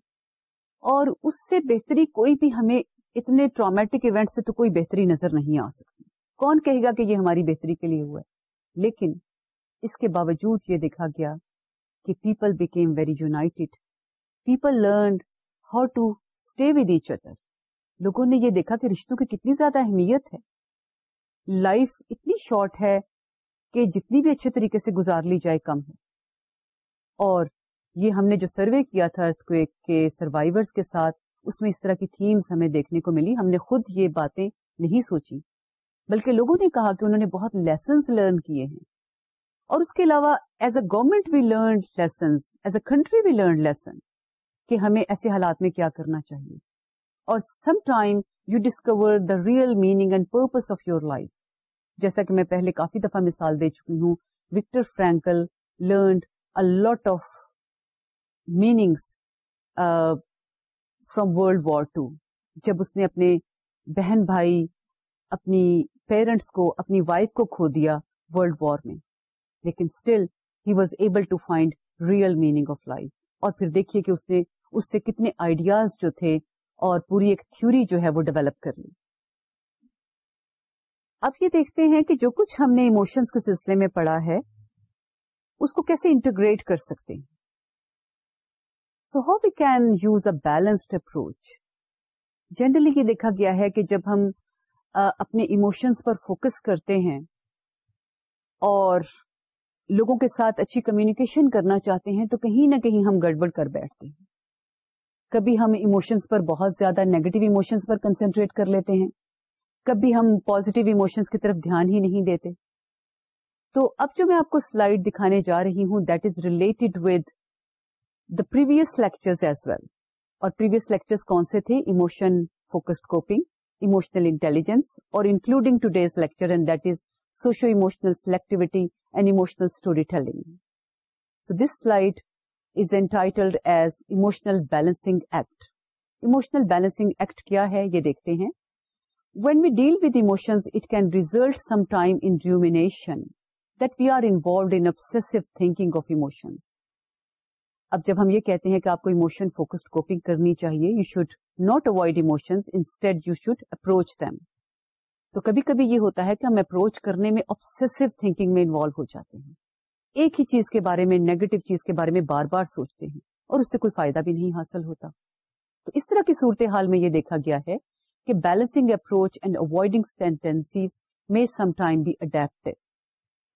اور اس سے بہتری کوئی بھی ہمیں اتنے ٹرامیٹک ایونٹ سے تو کوئی بہتری نظر نہیں آ سکتی۔ کون کہے گا کہ یہ ہماری بہتری کے لیے ہوا ہے؟ لیکن اس کے باوجود یہ دیکھا گیا کہ people became very united people learn how to stay with each other. لوگوں نے یہ دیکھا کہ رشتوں کی کتنی زیادہ اہمیت ہے۔ لائف اتنی شارٹ ہے کہ جتنی بھی اچھے طریقے سے گزار لی جائے کم ہے۔ اور یہ ہم نے جو سروے کیا تھا ارتھ کے سروائرس کے ساتھ، اس میں اس طرح کی تھیمز ہمیں دیکھنے کو ملی۔ ہم نے خود یہ باتیں نہیں سوچی، بلکہ لوگوں نے کہا کہ انہوں نے بہت لیسنس لرن کیے ہیں۔ اور اس کے علاوہ as a government we learn lessons as a country we learn lesson کہ ہمیں ایسے حالات میں کیا کرنا چاہیے۔ اور some time you discover the real meaning and purpose of your life جیسا کہ میں پہلے کافی دفعہ مثال دے چکی ہوں، Victor Frankl learned lot of meanings from world war two جب اس نے اپنے بہن بھائی، اپنی پیرنٹس کو، اپنی وائف کو کھو دیا ورلڈ وار میں. لیکن still he was able to find real meaning of life اور پھر دیکھیے کہ اس نے، اس سے کتنے آئیڈیاز جو تھے اور پوری ایک تھیوری جو ہے وہ ڈیولپ کر لی۔ اب یہ دیکھتے ہیں کہ جو کچھ ہم نے ایموشنس کے سلسلے میں پڑھا ہے، اس کو کیسے انٹیگریٹ کر سکتے ہیں۔ So how we can use a balanced approach generally یہ دیکھا گیا ہے کہ جب ہم اپنے ایموشنس پر فوکس کرتے ہیں اور لوگوں کے ساتھ اچھی کمیونیکیشن کرنا چاہتے ہیں، تو کہیں نہ کہیں ہم گڑبڑ کر بیٹھتے ہیں۔ کبھی ہم ایموشنس پر بہت زیادہ نیگیٹو ایموشنس پر کنسنٹریٹ کر لیتے ہیں۔ کبھی ہم پازیٹو ایموشنس کی طرف دھیان ہی نہیں دیتے۔ تو اب جو میں آپ کو سلائڈ دکھانے جا رہی ہوں that is related with the previous lecture as well اور پریویس لیکچر کون سے تھے؟ Emotion focused coping emotional intelligence اور including today's lecture and that is socio emotional selectivity and emotional story telling so this slide is entitled as emotional balancing act emotional balancing act کیا ہے یہ دیکھتے ہیں۔ When we deal with emotions it can result some time in rumination that we are involved in obsessive thinking of emotions. اب جب ہم یہ کہتے ہیں کہ آپ کو ایموشن فوکسڈ کوپنگ کرنی چاہیے you should not avoid emotions instead you should approach them تو کبھی کبھی یہ ہوتا ہے کہ ہم اپروچ کرنے میں آبسیسو تھنکنگ میں انوالو ہو جاتے ہیں۔ ایک ہی چیز کے بارے میں نیگیٹو چیز کے بارے میں بار بار سوچتے ہیں اور اس سے کوئی فائدہ بھی نہیں حاصل ہوتا۔ تو اس طرح کی صورتحال میں یہ دیکھا گیا ہے کہ balancing approach and avoiding sentences میں some time be adaptive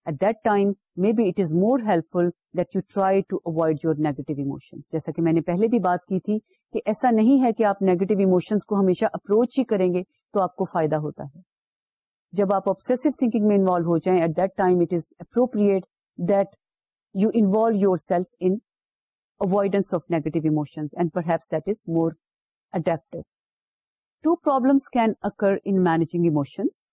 at that time may be it is more helpful that you try to avoid your negative جیسا کہ میں نے پہلے بھی بات کی تھی کہ ایسا نہیں ہے کہ آپ نیگیٹو ایموشنس کو ہمیشہ اپروچ ہی کریں گے تو آپ کو فائدہ ہوتا ہے۔ جب آپ آبسیسو تھنکنگ میں انوالو ہو جائیں at that time it is appropriate that you involve yourself in avoidance of negative emotions and perhaps that is more adaptive to problems can occur in managing emotions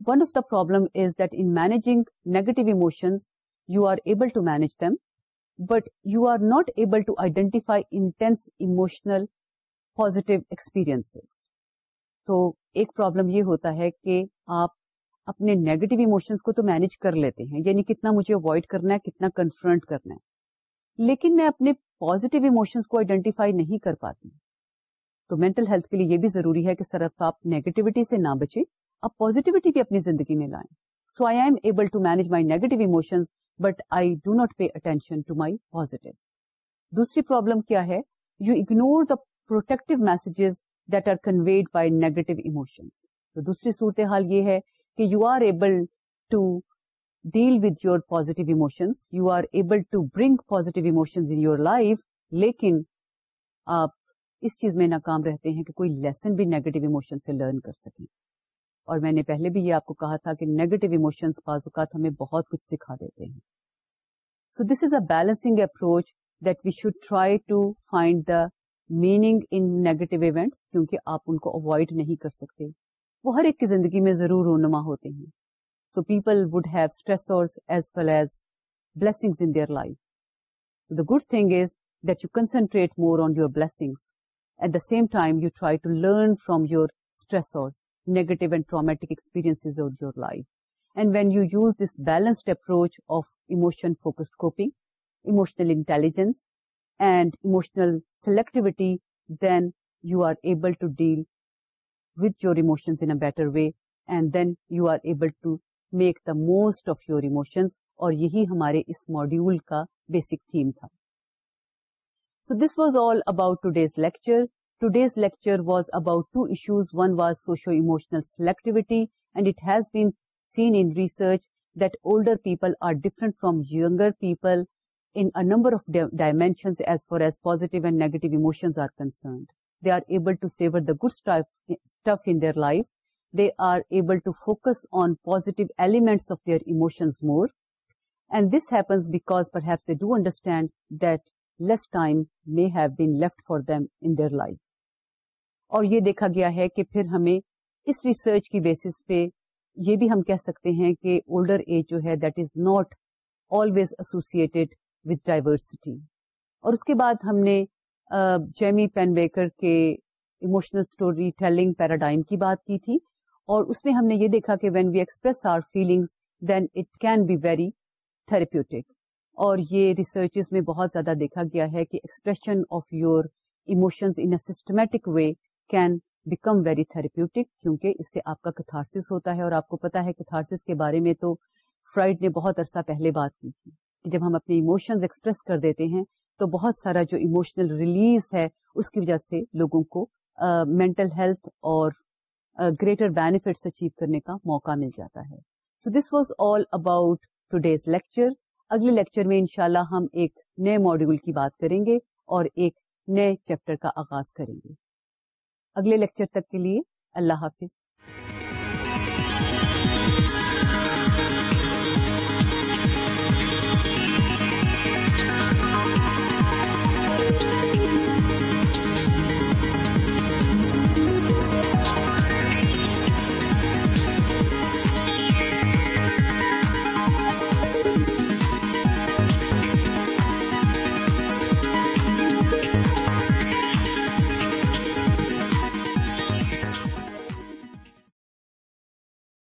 one of the problem is that in managing negative emotions you are able to manage them but you are not able to identify intense emotional positive experience تو ایک problem یہ ہوتا ہے کہ آپ اپنے negative emotions کو تو مینج کر لیتے ہیں یعنی کتنا مجھے اوائڈ کرنا ہے، کتنا کنفرنٹ کرنا ہے۔ لیکن میں اپنے پازیٹو ایموشنس کو آئیڈینٹیفائی نہیں کر پاتی۔ تو مینٹل ہیلتھ کے لیے یہ بھی ضروری ہے کہ صرف آپ نیگیٹوٹی سے نہ بچیں آپ پازیٹیوٹی بھی اپنی زندگی میں لائیں۔ So I am able to manage my negative emotions but I do not pay attention to my positive دوسری پرابلم کیا ہے؟ You ignore the protective messages that are conveyed by negative emotions تو دوسری صورتحال یہ ہے کہ you are able to deal with your positive emotions you are able to bring positive emotions in your life لیکن آپ اس چیز میں ناکام رہتے ہیں کہ کوئی لیسن بھی نیگیٹو ایموشن سے لرن کر سکیں اور میں نے پہلے بھی یہ آپ کو کہا تھا کہ نیگیٹو ایموشنس بعض اوقات ہمیں بہت کچھ سکھا دیتے ہیں۔ So this is a balancing approach that we should try to find the meaning in negative events کیونکہ آپ ان کو اوائڈ نہیں کر سکتے۔ وہ ہر ایک کی زندگی میں ضرور رونما ہوتے ہیں۔ So people would have stress as well as bliss their life so the good thing is that you concentrate more on your blessing at the same time you try to learn from your stress and traumatic experience are your life and when you use this balanced approach of emotion focused coping emotional intelligence and emotional selectivity then you are able with your emotions in better way and then you are able to make the most of your emotions اور یہی ہمارے اس module کا basic theme تھا so this was all about today's lecture today's lecture was about two issues one was socio emotional selectivity and it has been seen in research that older people are different from یگر people in a number of dimensions as far as positive and negative emotions are concerned. They are able to savor the good stuff in their life. They are able to focus on positive elements of their emotions more. And this happens because perhaps they do understand that less time may have been left for them in their life. اور یہ دیکھا گیا ہے کہ پھر ہمیں اس research کی بیسس پہ یہ بھی ہم کہہ سکتے ہیں کہ اولڈر ایج جو ہے that is not always associated with diversity اور اس کے بعد ہم نے جیمی پین ویکر کے ایموشنل اسٹوری ٹیلنگ پیراڈائم کی بات کی تھی اور اس میں ہم نے یہ دیکھا کہ when we express our feelings then it can be very therapeutic اور یہ ریسرچز میں بہت زیادہ دیکھا گیا ہے کہ expression of your emotions in a systematic way can become very therapeutic کیونکہ اس سے آپ کا کتھارسس ہوتا ہے اور آپ کو پتا ہے کتھارسس کے بارے میں تو فرائڈ نے بہت عرصہ پہلے بات کی تھی کہ جب ہم اپنے ایموشنز ایکسپریس کر دیتے ہیں تو بہت سارا جو ایموشنل ریلیز ہے، اس کی وجہ سے لوگوں کو مینٹل ہیلتھ اور گریٹر بینیفٹس اچیو کرنے کا موقع مل جاتا ہے۔ So this was all about today's lecture اگلے لیکچر میں انشاءاللہ ہم ایک نئے ماڈیول کی بات کریں گے اور ایک نئے چیپٹر کا آغاز کریں گے۔ اگلے لیکچر تک کے لیے اللہ حافظ۔